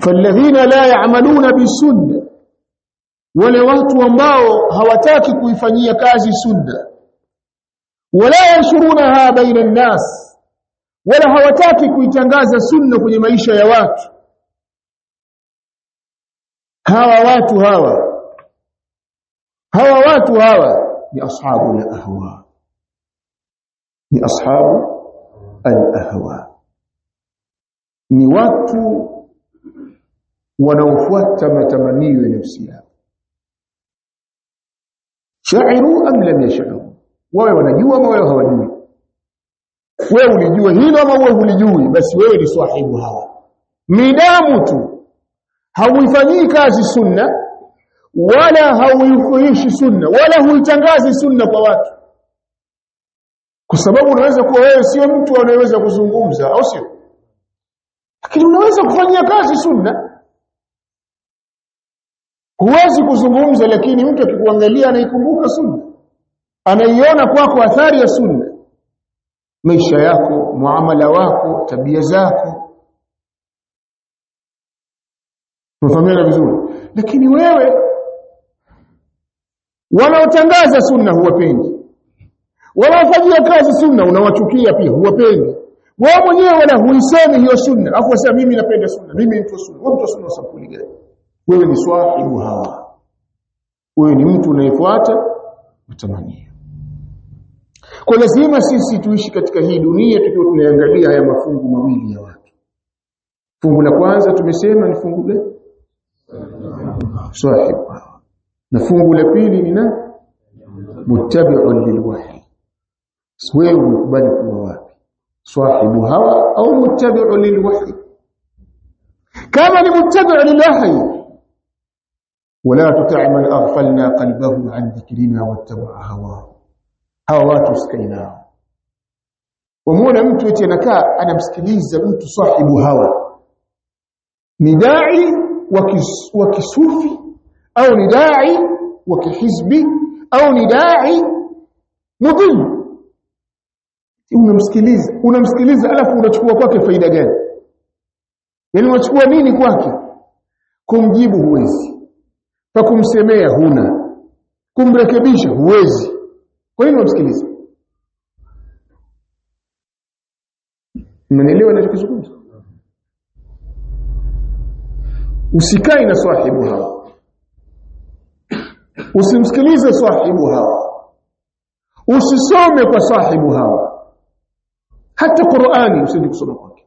falladhina la ya'maluna bisunna wale watu ambao hawataki kuifanyia kazi sunna. Wala yanshurunaha baina an-nas wala hawataki kuitangaza sunna kwenye maisha ya watu. Hawa watu hawa hawa watu hawa ni ashabu al-ahwa. Ni ashabu al-ahwa. Ni watu wanaofuata matamanio ya nafsi yao shairu am lam yash'uru wawe wanajua ama wewe hawajui? Wewe ulijua hilo ama wewe hulijui? Basi wewe ni sahibu hawa. Midamu tu. Hauifanyii kazi sunna wala hauifuishi sunna wala huitangazi sunna kwa watu. Kwa sababu unaweza kuwa wewe sio mtu anayeweza kuzungumza au sio? Lakini unaweza kufanyia kazi sunna huwezi kuzungumza lakini mtu akikuangalia anaikumbuka sunna anaiona kwako athari ya sunna maisha yako muamala wako tabia zako tufahamiana vizuri. Lakini wewe wanaotangaza sunna huwapendi. Wanaofanyia kazi sunna unawachukia pia huwapendi. wao mwenyewe wala huisemi hiyo sunna. Afu wasema mimi napenda sunna, mimi mtu sunna. Wewe mtu sunna wa gani? Wewe ni swahibu hawa. Wewe ni mtu unayefuata matamanio. Kwa lazima sisi tuishi katika hii dunia tukiwa tunaangalia haya mafungu mawili ya watu. Fungu la kwanza tumesema ni fungu gani? sahibu na fungu la pili ni na muttabi'un lilwahi wewe unakubali kuwa wapi sahibu hawa au muttabi'un lilwahi kama ni muttabi'un lilwahy wala tuti' man aghfalna qalbahu an dhikrina wattaba'a hawa hawa watu sikainao wamuona mtu eti anakaa anamsikiliza mtu sahibu hawa ni dai wa kisufi au ni dai wa kihizbi au ni dai mudhil unamsikiliza unamsikiliza alafu unachukua kwake faida gani yani unachukua nini kwake kumjibu huwezi pa kumsemea huna. Kumrekebisha huwezi. Kwa nini unamsikiliza mnanielewa ninachozungumza usikae na sahibu hawa. Usimsikilize sahibu hawa. Usisome kwa sahibu hawa. Hata Qur'ani usije kusoma kwake.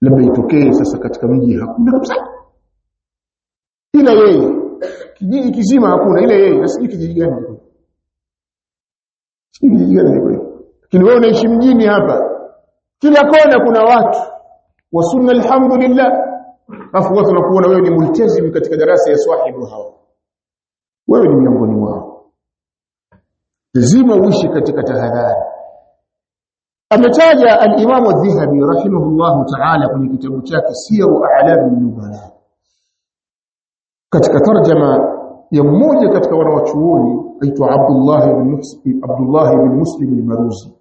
Labda itokee sasa katika mji hakuna kabisa ila yeye. Kijiji kizima hakuna ile yeye. Nasiji kijiji gani kijiji gani lakini wewe unaishi mjini hapa. Kila kona kuna watu. Wa sunna alhamdulillah. Afu watu wanakuona wewe ni multazim katika darasa ya swahibu hawa. Wewe ni miongoni mwao. Lazima uishi katika tahadhari. Ametaja al-Imam adh-Dhahabi rahimahullah ta'ala kwenye kitabu chake Siyaru A'lam an-Nubala katika tarjama ya mmoja katika wanawachuoni aitwa Abdullah ibn Muslim Abdullah ibn Muslim al-Maruzi.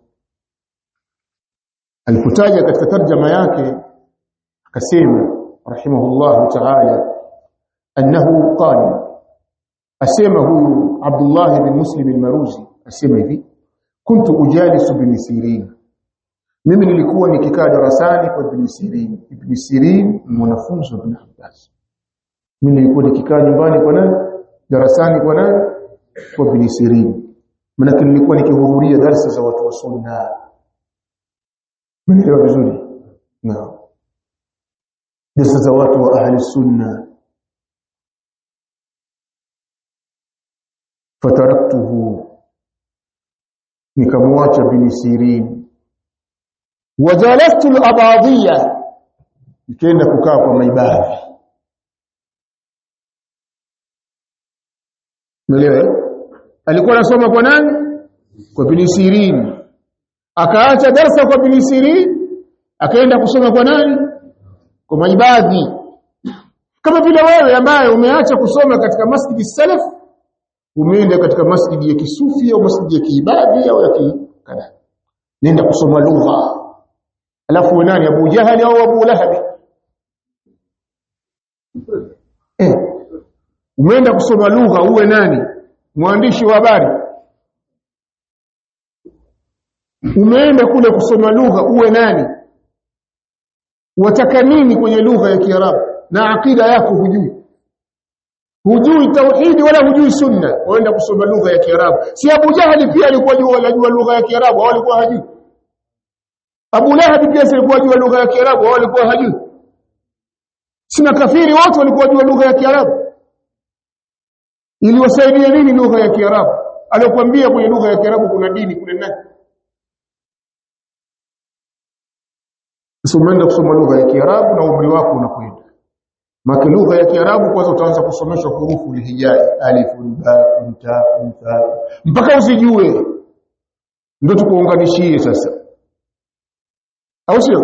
Alipotaja katika tarjama yake akasema rahimahullah ta'ala annahu qala asema huyu Abdullah ibn Muslim al-Maruzi asema hivi kuntu ujalisu bin Sirin. Mimi nilikuwa nikikaa darasani kwa Ibn Sirin. Ibn Sirin mwanafunzi wa Ibn Abbas mimi nilikuwa nikikaa nyumbani kwa nani darasani kwa nani kwa Ibn Sirin maana nilikuwa nikihudhuria darasa za watu wa sunna Mnaelewa vizuri? Naam. Dasa za watu wa ahli sunna fataraktuhu nikamwacha bin Sirin wajalastu al-abadiyya nikaenda kukaa kwa maibadhi Umeelewa? Alikuwa anasoma kwa nani? Kwa Ibn Sirin. Akaacha darasa kwa Ibn Sirin, akaenda kusoma kwa nani? Kwa maibadhi. Kama vile wewe ambaye umeacha kusoma katika masjidi salaf, umeenda katika masjidi ya kisufi au masjidi ya kiibadhi au ya kikada. Nenda kusoma lugha. Alafu nani Abu Jahali au Abu Lahab? Eh. Umeenda kusoma lugha uwe nani? Mwandishi wa habari. Umeenda kule kusoma lugha uwe nani? Wataka nini kwenye lugha ya Kiarabu? Na akida yako hujui. Hujui tauhidi wala hujui sunna, waenda kusoma lugha ya Kiarabu. Si Abu Jahali pia alikuwa jua anajua lugha ya Kiarabu au alikuwa hajui? Abu Lahab pia alikuwa jua lugha ya Kiarabu au alikuwa hajui? Sina kafiri wote walikuwa jua lugha ya Kiarabu. Iliwasaidia nini lugha ya Kiarabu? Aliyokuambia kwenye lugha ya Kiarabu kuna dini, kuna nani? Sasa kusoma lugha ya Kiarabu na umri wako unakwenda. maki lugha ya Kiarabu kwanza utaanza kusomeshwa hurufu lihijai, alif, ba, ta, ta, mpaka usijue. Ndio tukuunganishie sasa. Au sio?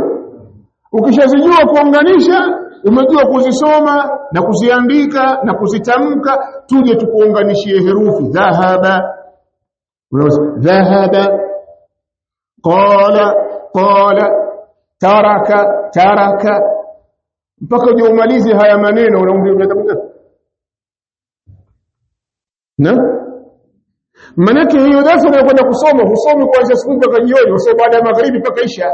Ukishazijua kuunganisha, umejua kuzisoma na kuziandika na kuzitamka, tuje tukuunganishie herufi. Dhahaba. Dhahaba, qala, qala, taraka, taraka. Mpaka uje umalize haya maneno unaumri miaka? Na? Manake hiyo darasa unayokwenda kusoma husomi kuanzia asubuhi mpaka jioni, usome baada ya magharibi mpaka isha,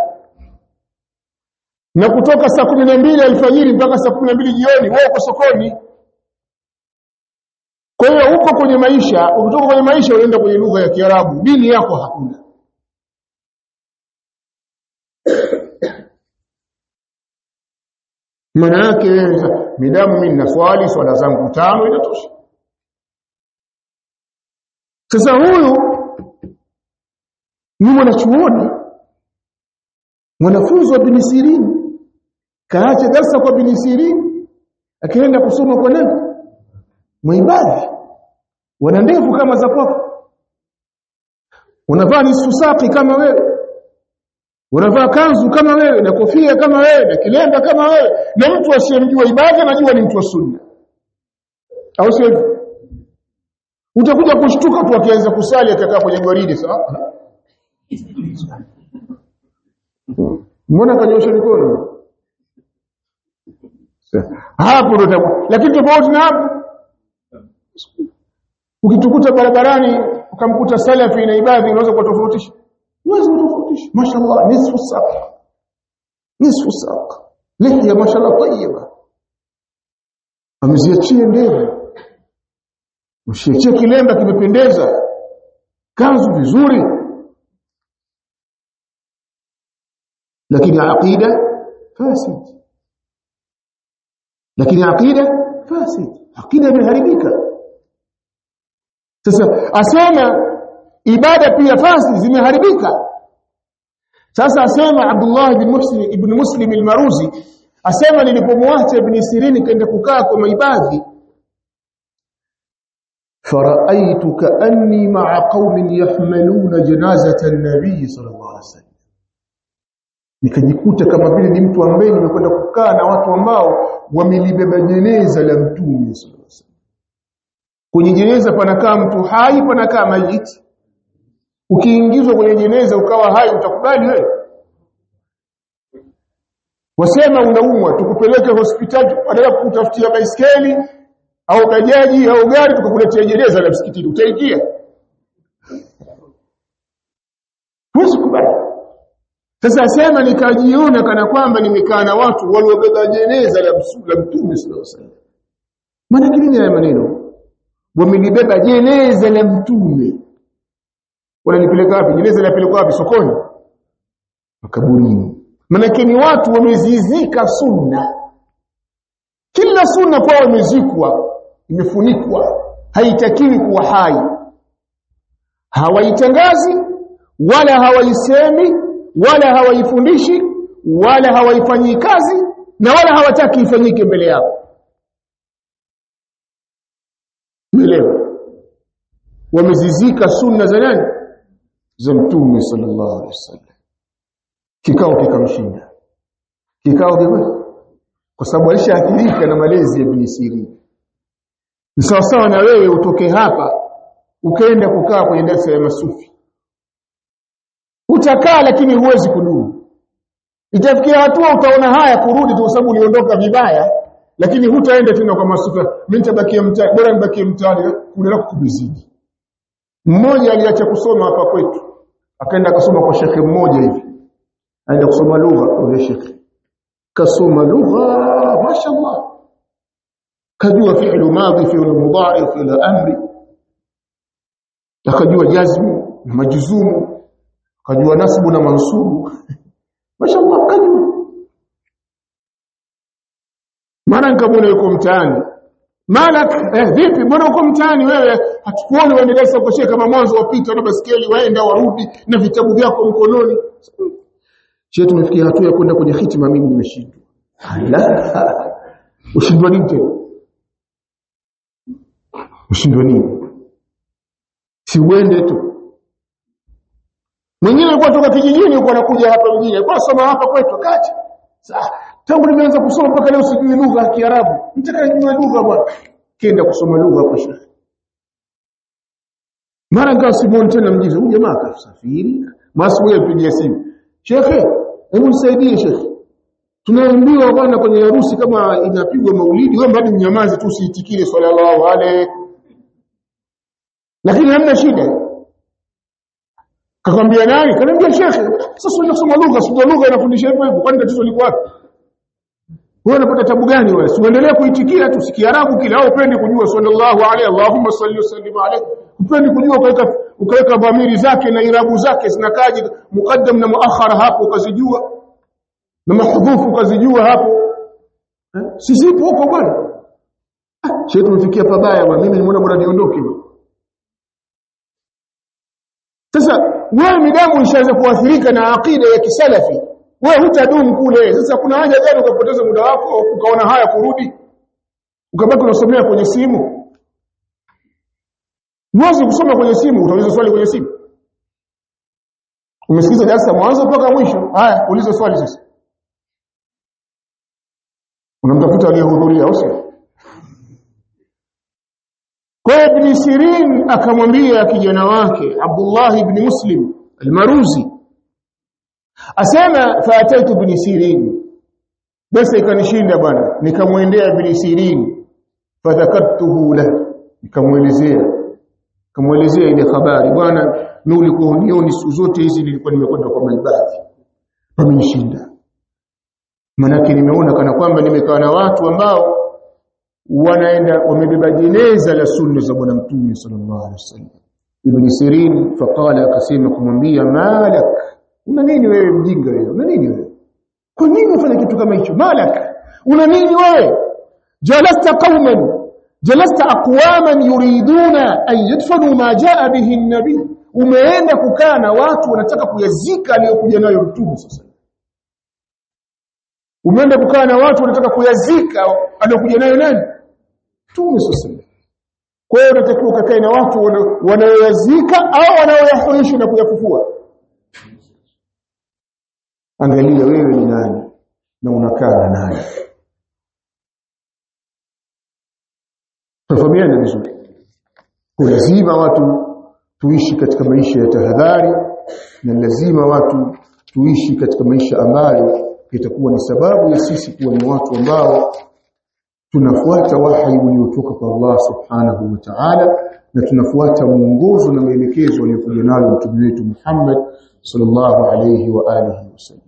na kutoka saa kumi na mbili alfajiri mpaka saa kumi na mbili jioni wewe uko sokoni. Kwa hiyo uko kwenye maisha, ukitoka kwenye maisha unaenda kwenye lugha ya Kiarabu, dini yako hakuna. maana yake midamu mimi ninaswali swala zangu tano inatosha sasa huyu ni mwanachuoni mwanafunzi wa bin kaacha darasa kwa bin Sirin akienda kusoma kwa nani? Mwibadi wana ndevu kama za kwako. Unavaa nisusaki kama wewe. Unavaa kanzu kama wewe na kofia kama wewe na kilemba kama wewe. Na mtu asiyemjua ibada najua ni mtu wa sunna. Au sio utakuja kushtuka tu akianza kusali atakaa kwenye gwaride sawa? Mbona kanyosha mikono hapo ndo lakini tofauti na hapo ukitukuta barabarani ukamkuta salafi na ibadhi unaweza kutofautisha huwezi kutofautisha. Mashallah nisfu saq nisfu saq lihya mashallah tayyiba. Ameziachia ndevu mshiachie kilemba kimependeza. Kanzu vizuri. Lakini aqida fasid lakini aqida fasid aqida imeharibika sasa asema ibada pia fasi zimeharibika sasa asema Abdullah ibn Muslim ibn Muslim al-Maruzi asema nilipomwacha ibn Sirin kaenda kukaa kwa maibadhi فرأيت كأني مع قوم يحملون جنازة النبي صلى الله عليه وسلم nikajikuta kama vile ni mtu ambaye nimekwenda kukaa na watu ambao wamelibeba jeneza la mtume kwenye jeneza panakaa mtu hai panakaa maiti. Ukiingizwa kwenye jeneza ukawa hai utakubali wewe? Wasema unaumwa tukupeleke hospitali badala kukutafutia baiskeli au bajaji au gari tukakuletea jeneza la msikitini utaingia. Huwezi kubali sasa sema nikajiona kana kwamba nimekaa na watu waliobeba jeneza la mtume sallallahu alaihi maana nini haya maneno? Wamelibeba jeneza la mtume. Wananipeleka wapi? Jeneza linapelekwa wapi? Sokoni. Makaburini Maana ni watu wamezizika sunna. Kila sunna kwao imezikwa imefunikwa haitakiwi kuwa hai. Hawaitangazi wala hawaisemi wala hawaifundishi wala hawaifanyi kazi na wala hawataki ifanyike mbele yao Umeelewa? Wamezizika sunna za nani? Za Mtume sallallahu alaihi wasallam. Kikao kikamshinda. Kikao kwa kwa sababu alishaathirika na malezi ya Ibn Sirin. Ni sawa sawa na wewe utoke hapa ukaenda kukaa kwenye darasa ya masufi. Utakaa lakini huwezi kudumu. Itafikia hatua utaona haya kurudi tu sababu uliondoka vibaya lakini hutaenda tena kwa masuka mimi nitabakia mtaani bora nibakie mtaani kuendelea kukubizidi. Mmoja aliacha kusoma hapa kwetu akaenda akasoma kwa shekhe mmoja hivi. Aenda kusoma lugha kwa shekhe. Kasoma lugha mashaallah kajua fi'lu madhi fi'lu mudari fi'lu amri. Akajua jazmu na majuzumu akajua nasbu na mansubu. Mashallah kajua. Mara nikamwona yuko mtaani. Malak eh, vipi? Mbona uko mtaani wewe? Hatukuoni uendelee sokoshia kama mwanzo wapita na basikeli waenda warudi na vitabu vyako mkononi. Je tumefikia hatua ya kwenda kwenye hitima mimi nimeshindwa. La ushindwa nini tena? Ushindwa nini? Si uende tu mwingine alikuwa toka kijijini huko anakuja hapa mjini. Alikuwa soma hapa kwetu kati. Sasa tangu nimeanza kusoma mpaka leo sijui lugha ya Kiarabu. Nitaka nijue lugha bwana. Kienda kusoma lugha kwa shule. mara ngapi simuoni tena mjini. huyu jamaa akasafiri yeye pigia simu. Shekhe hebu nisaidie shekhe. Tunaambiwa bwana kwenye harusi kama inapigwa maulidi wewe bado mnyamaze tu usiitikile la alayhi lakini hamna shida kakwambia nani? Kaniambia shekhe. Sasa unataka kusoma lugha sio lugha inafundisha hivyo hivyo kwani tatizo liko wapi? Wewe unapata tabu gani wewe? Uendelee kuitikia tu sikia kiarabu kile au upendi kujua sallallahu alaihi allahumma salli wa sallim alaihi. upendi kujua ukaweka ukaweka dhamiri zake na irabu zake zinakaje muqaddam na muakhara hapo ukazijua. Na mahdhufu ukazijua hapo. Eh? si sipo huko bwana. Sheikh shehe tumefikia pabaya bwana. Mimi nimeona bora niondoke bwana. Sasa wewe midamu ishaanza kuathirika na akida ya kisalafi. Wewe hutadumu kule. Sasa kuna haja gani ukapoteza muda wako ukaona haya kurudi? Ukabaki unasomea kwenye simu? Uweze kusoma kwenye simu utauliza swali kwenye simu. Umesikiza darasa mwanzo mpaka mwisho? Haya uliza swali sasa. Unamtafuta aliyehudhuria au kwa ibn Sirin akamwambia kijana wake Abdullah ibn Muslim almaruzi asema faataitu ibn Sirin. Basi ikanishinda bwana nikamwendea ibn Sirin. Fadhakartuhu la nikamwelezea nikamwelezea ile habari bwana mimi ulikuwa unioni siku zote hizi nilikuwa nimekwenda kwa malibadhi pamenishinda. Manake nimeona kana kwamba nimekaa na watu ambao wanaenda wamebeba jeneza la sunna za bwana mtume sallallahu alaihi wasallam. Ibn sirin faqala akasema kumwambia malak. Una nini wewe mjinga wewe? Una nini wewe? Kwa nini unafanya kitu kama hicho? Malak. Una nini wewe? Jalasta qauman. Jalasta aqwaman yuriduna an yadfanu ma jaa bihi an-nabi. Umeenda kukaa na watu wanataka kuyazika aliyokuja nayo mtume sasa umeenda kukaa na watu wanataka kuyazika aliyokuja nayo nani mtume sasa. Kwa hiyo unatakiwa ukakae na watu wanaoyazika au wanaoyahuisha na kuyafufua. Angalia wewe ni nani na unakaa na nani. Tafahamiana vizuri. Lazima watu tuishi katika maisha ya tahadhari na lazima watu tuishi katika maisha ambayo itakuwa ni sababu ya sisi kuwa ni watu ambao tunafuata wahi uliotoka kwa Allah subhanahu wa ta'ala na tunafuata mwongozo na maelekezo aliyokuja nayo mtume wetu Muhammad sallallahu alayhi wa alihi wasallam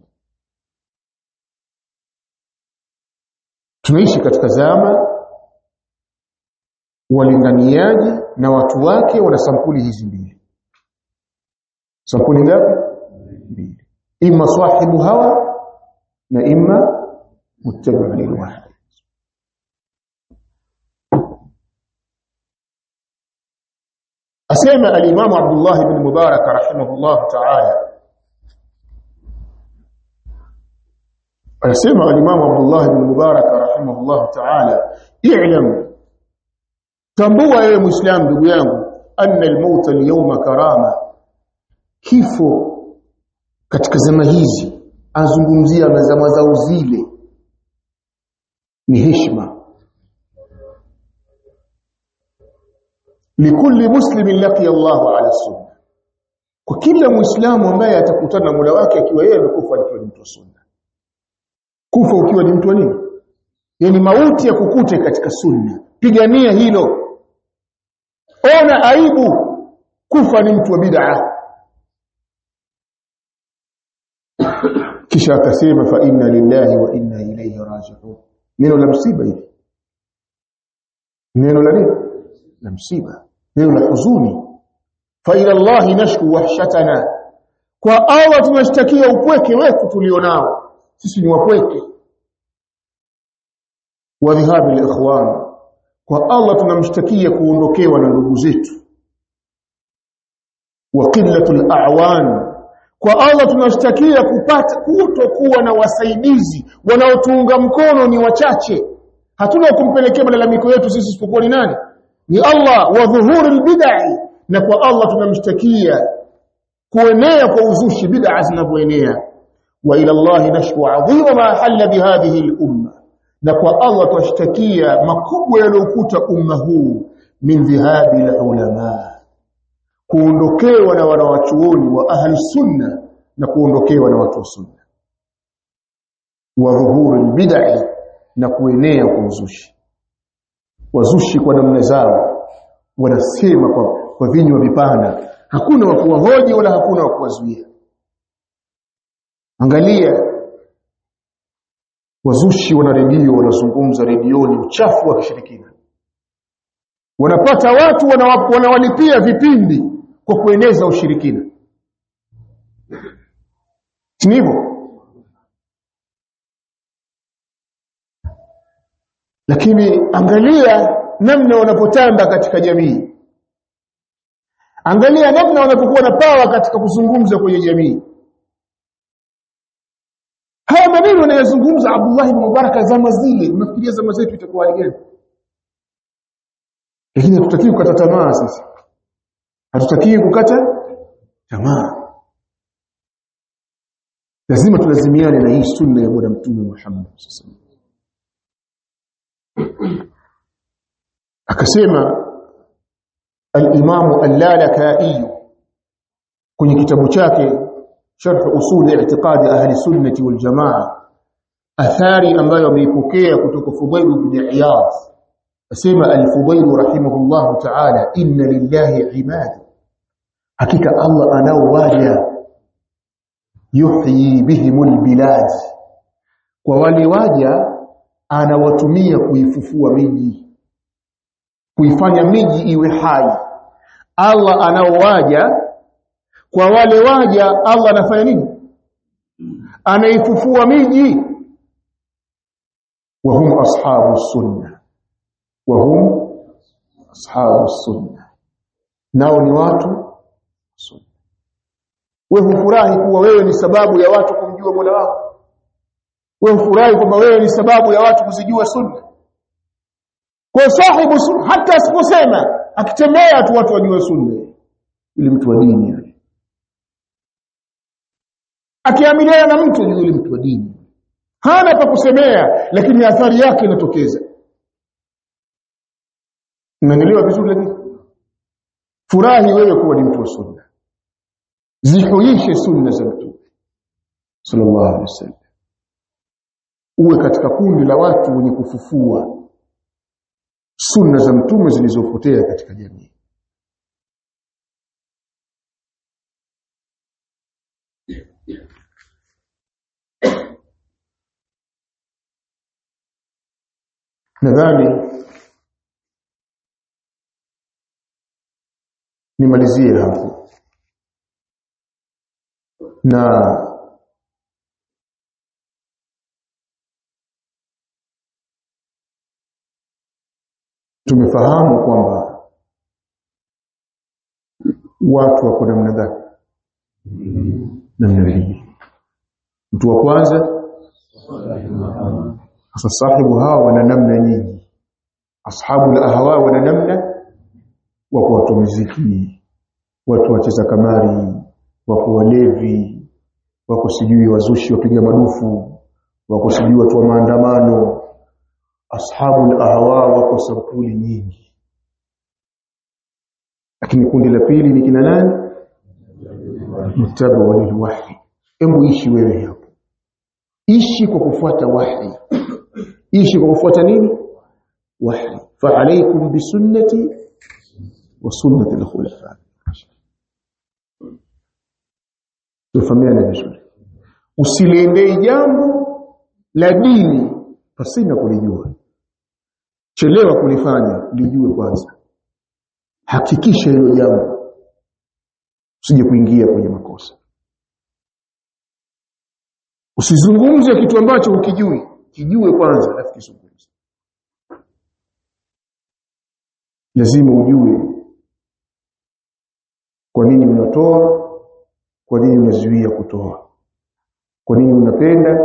tunaishi katika zama walinganiaji na watu wake wana sampuli hizi mbili. Sampuli ngapi? Mbili. Imma sahibu hawa na imma muttabi' lilwahy asema al-Imam Abdullah ibn Mubarak rahimahullah ta'ala anasema al-Imam Abdullah ibn Mubarak rahimahullah ta'ala i'lam tambua wewe muislam ndugu yangu anna al-maut al-yawma karama kifo katika zama hizi azungumzia zama zao zile ni heshima likulli muslimin laqiya Allah ala sunna. Kwa kila muislamu ambaye atakutana na Mola wake akiwa yeye amekufa akiwa ni mtu wa sunna. Kufa ukiwa ni mtu wa nini? Yani mauti ya kukute katika sunna. Pigania hilo. Ona aibu kufa ni mtu wa bid'a. Kisha akasema fa inna lillahi wa inna ilayhi raji'un. Neno la msiba hili. Neno la nini la msiba leo la huzuni. Fa ila Allah nashku wahshatana kwa Allah tunashtakia upweke wetu tulionao sisi ni wapweke. Wa dhahabi alikhwan kwa Allah tunamshtakia kuondokewa na ndugu zetu. Wa qillatul a'wan kwa Allah tunashtakia kupata kutokuwa na wasaidizi wanaotuunga mkono ni wachache. Hatuna kumpelekea malalamiko yetu sisi isipokuwa ni nani ni Allah wa dhuhurul bid'i na kwa Allah tunamshtakia kuenea kwa uzushi bid'a zinavyoenea wa ila Allah nashku adhima ma halla bihadhihi al-umma na kwa Allah twashtakia makubwa yaliyokuta umma huu min dhihabi al-ulama kuondokewa na wanawachuoni wa ahli sunna na kuondokewa na watu wa sunna wa dhuhuri bid'i na kuenea kwa uzushi wazushi kwa namna zao wanasema kwa, kwa vinywa vipana hakuna wa kuwahoji wala hakuna wa kuwazuia. Angalia wazushi wana redio wanazungumza redioni uchafu wa kishirikina. Wanapata watu wanawalipia vipindi kwa kueneza ushirikina. Hivyo lakini angalia namna wanapotamba katika jamii. Angalia namna wanapokuwa na pawa katika kuzungumza kwenye jamii. Haya maneno yanayozungumza Abdullah ibn Mubarak zama zile unafikiria zama zetu itakuwa gani? Lakini hatutaki kukata tamaa sisi. Hatutaki kukata tamaa. Lazima tulazimiane na hii sunna ya bwana mtume Muhammad sallallahu akasema al-Imam al-Lalaka'i kwenye kitabu chake sharh usul i'tiqad ahli Sunnah wal jamaa athari ambayo ameipokea kutoka Fudayl ibn Iyad. Asema al-Fudayl rahimahullah ta'ala inna lillahi ibad hakika Allah anao waja yuhyi bihimul bilad. Kwa wale waja anawatumia kuifufua miji. Kuifanya miji iwe hai. Allah anaowaja. Kwa wale waja Allah anafanya nini? Anaifufua miji. Wa hum ashabu sunna. Wa hum ashabu sunna. Nao ni watu sunna. Wewe hufurahi kuwa wewe ni sababu ya watu kumjua Mola wao wewe hufurahi kwamba wewe ni sababu ya watu kuzijua sunna. Kwa sahibu hata asiposema akitembea tu watu wajue sunna. Ili mtu wa dini akiamiliana na mtu yule mtu wa dini. Hana pa kusemea lakini athari yake inatokeza. Mnaelewa vizuri lakini? Furahi wewe kuwa ni mtu wa sunna. Zihuishe sunna za mtume. Sallallahu alaihi wasallam uwe katika kundi la watu wenye kufufua sunna za mtume zilizopotea katika jamii. Nadhani nimalizie hapo. Na tumefahamu kwamba watu wako namna gani? Namna mbili mtu wa kwanza? Sasa sahibu hawa wana namna nyingi. Ashabu al-ahwa wana namna wako watu muziki watu wacheza kamari wako walevi wako sijui wazushi wapiga madufu wako sijui watu wa maandamano ashabu al-ahwa wako sampuli nyingi. Lakini kundi la pili ni kina nani? Mutaba lilwahi hebu ishi wewe hapo. Ishi kwa kufuata wahi ishi kwa kufuata nini? Wahi fa alaykum bi sunnati wa sunnati al-khulafa tufahamiane vizuri. Jambo la dini pasina kulijua chelewa kulifanya lijue kwanza. Hakikisha hilo jambo usije kuingia kwenye makosa. Usizungumze kitu ambacho ukijui. Kijue kwanza alafu kizungumze lazima ujue kwa nini unatoa kwa nini unazuia kutoa. Kwa nini unapenda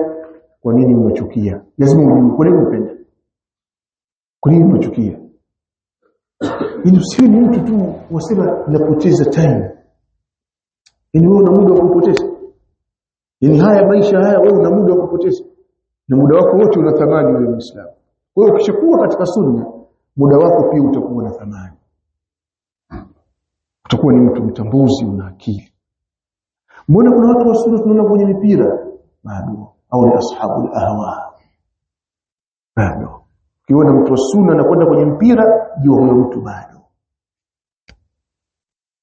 kwa nini unachukia. Lazima ujue kwa nini unapenda kwa nini unachukia ili usiwe ni mtu tu wasema napoteza time. Yani wewe una muda wa kupoteza. Yani haya maisha haya wewe una muda wa kupoteza. Na muda wako wote una thamani wewe Muislamu. Kwa hiyo ukishakuwa katika sunna muda wako pia utakuwa na thamani. Utakuwa ni mtu mtambuzi una akili. Mbona kuna watu wa sunna tunaona kwenye mipira? Bado. Au ni ashabul ahwa? Bado ukiona mtu wa sunna anakwenda kwenye mpira jua huyo mtu bado.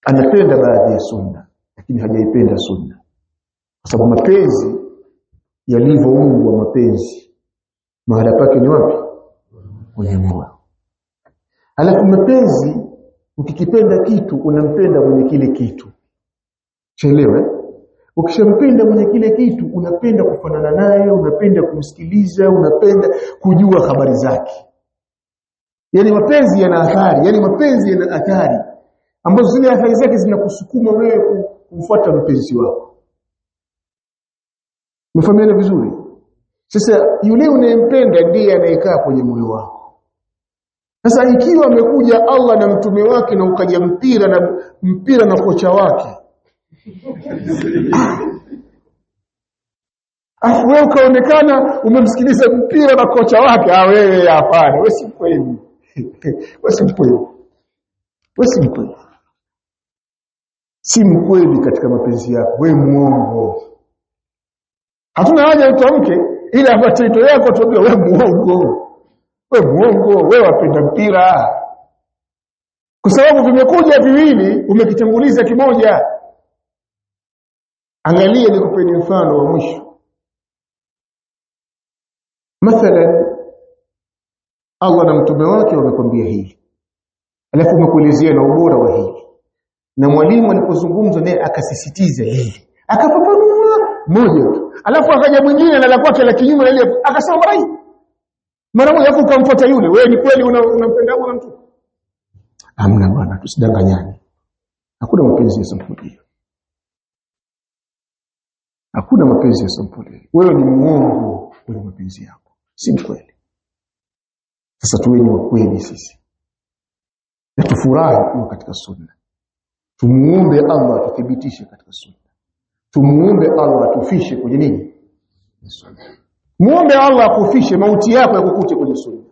Anapenda baadhi ya sunna lakini hajaipenda sunna. Kwa sababu mapenzi yalivyoungwa mapenzi mahala pake ni wapi? Kwenye moyo alafu mapenzi ukikipenda kitu unampenda mwenye kile kitu. Chelewe ukishampenda mwenye kile kitu unapenda kufanana naye unapenda kumsikiliza unapenda kujua habari zake yani mapenzi yana athari yani mapenzi yana athari ambazo zile athari zake zinakusukuma wewe kumfuata mpenzi wako mfahamiana vizuri? Sasa yule unayempenda ndiye anayekaa kwenye moyo wako. Sasa ikiwa amekuja Allah na mtume wake na ukaja mpira na mpira na kocha wake. Afu wewe ukaonekana umemsikiliza mpira na kocha wake, ah wewe hapana, wewe si kweli. Wewe si kweli. Wewe si kweli. Si mkweli katika mapenzi yako, wewe muongo. Hatuna haja utamke ili matendo yako tuambie wewe muongo. Wewe muongo, wewe wapenda mpira. Kwa sababu vimekuja viwili, umekitanguliza kimoja. Angalia nikupeni mfano wa mwisho. Mathalan Allah na mtume wake wamekwambia hili. Alafu umekuelezea na ubora wa hili. Na mwalimu alipozungumza naye akasisitiza hili. Akafafanua moja tu. Alafu akaja mwingine na la kwake la kinyume na ile akasema mara hii. Mara moja afu ukamfuata yule. Wewe ni kweli unampenda una mtu? Amna bwana, tusidanganyane. Hakuna mapenzi ya sampuli hiyo. Hakuna mapenzi ya sampuli. Wewe ni mwongo kwenye mapenzi yako. Si kweli. Sasa tuweni wa kweli sisi. Na tufurahi kuwa katika sunna. Tumuombe Allah atuthibitishe katika sunna. Tumuombe Allah atufishe kwenye nini? Sunna. Muombe Allah akufishe mauti yako yakukute kwenye sunna.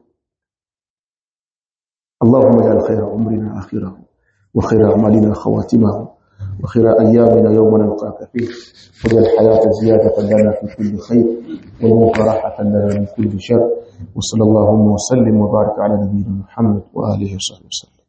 Allahumma ja'al khaira umrina akhirahu wa khaira amalina khawatimahu. وخير أيامنا يوم نلقاك فيه. واجعل الحياة زيادة لنا في كل خير والموت راحة لنا من كل شر. وصلى اللهم وسلم وبارك على نبينا محمد وآله وصحبه وسلم.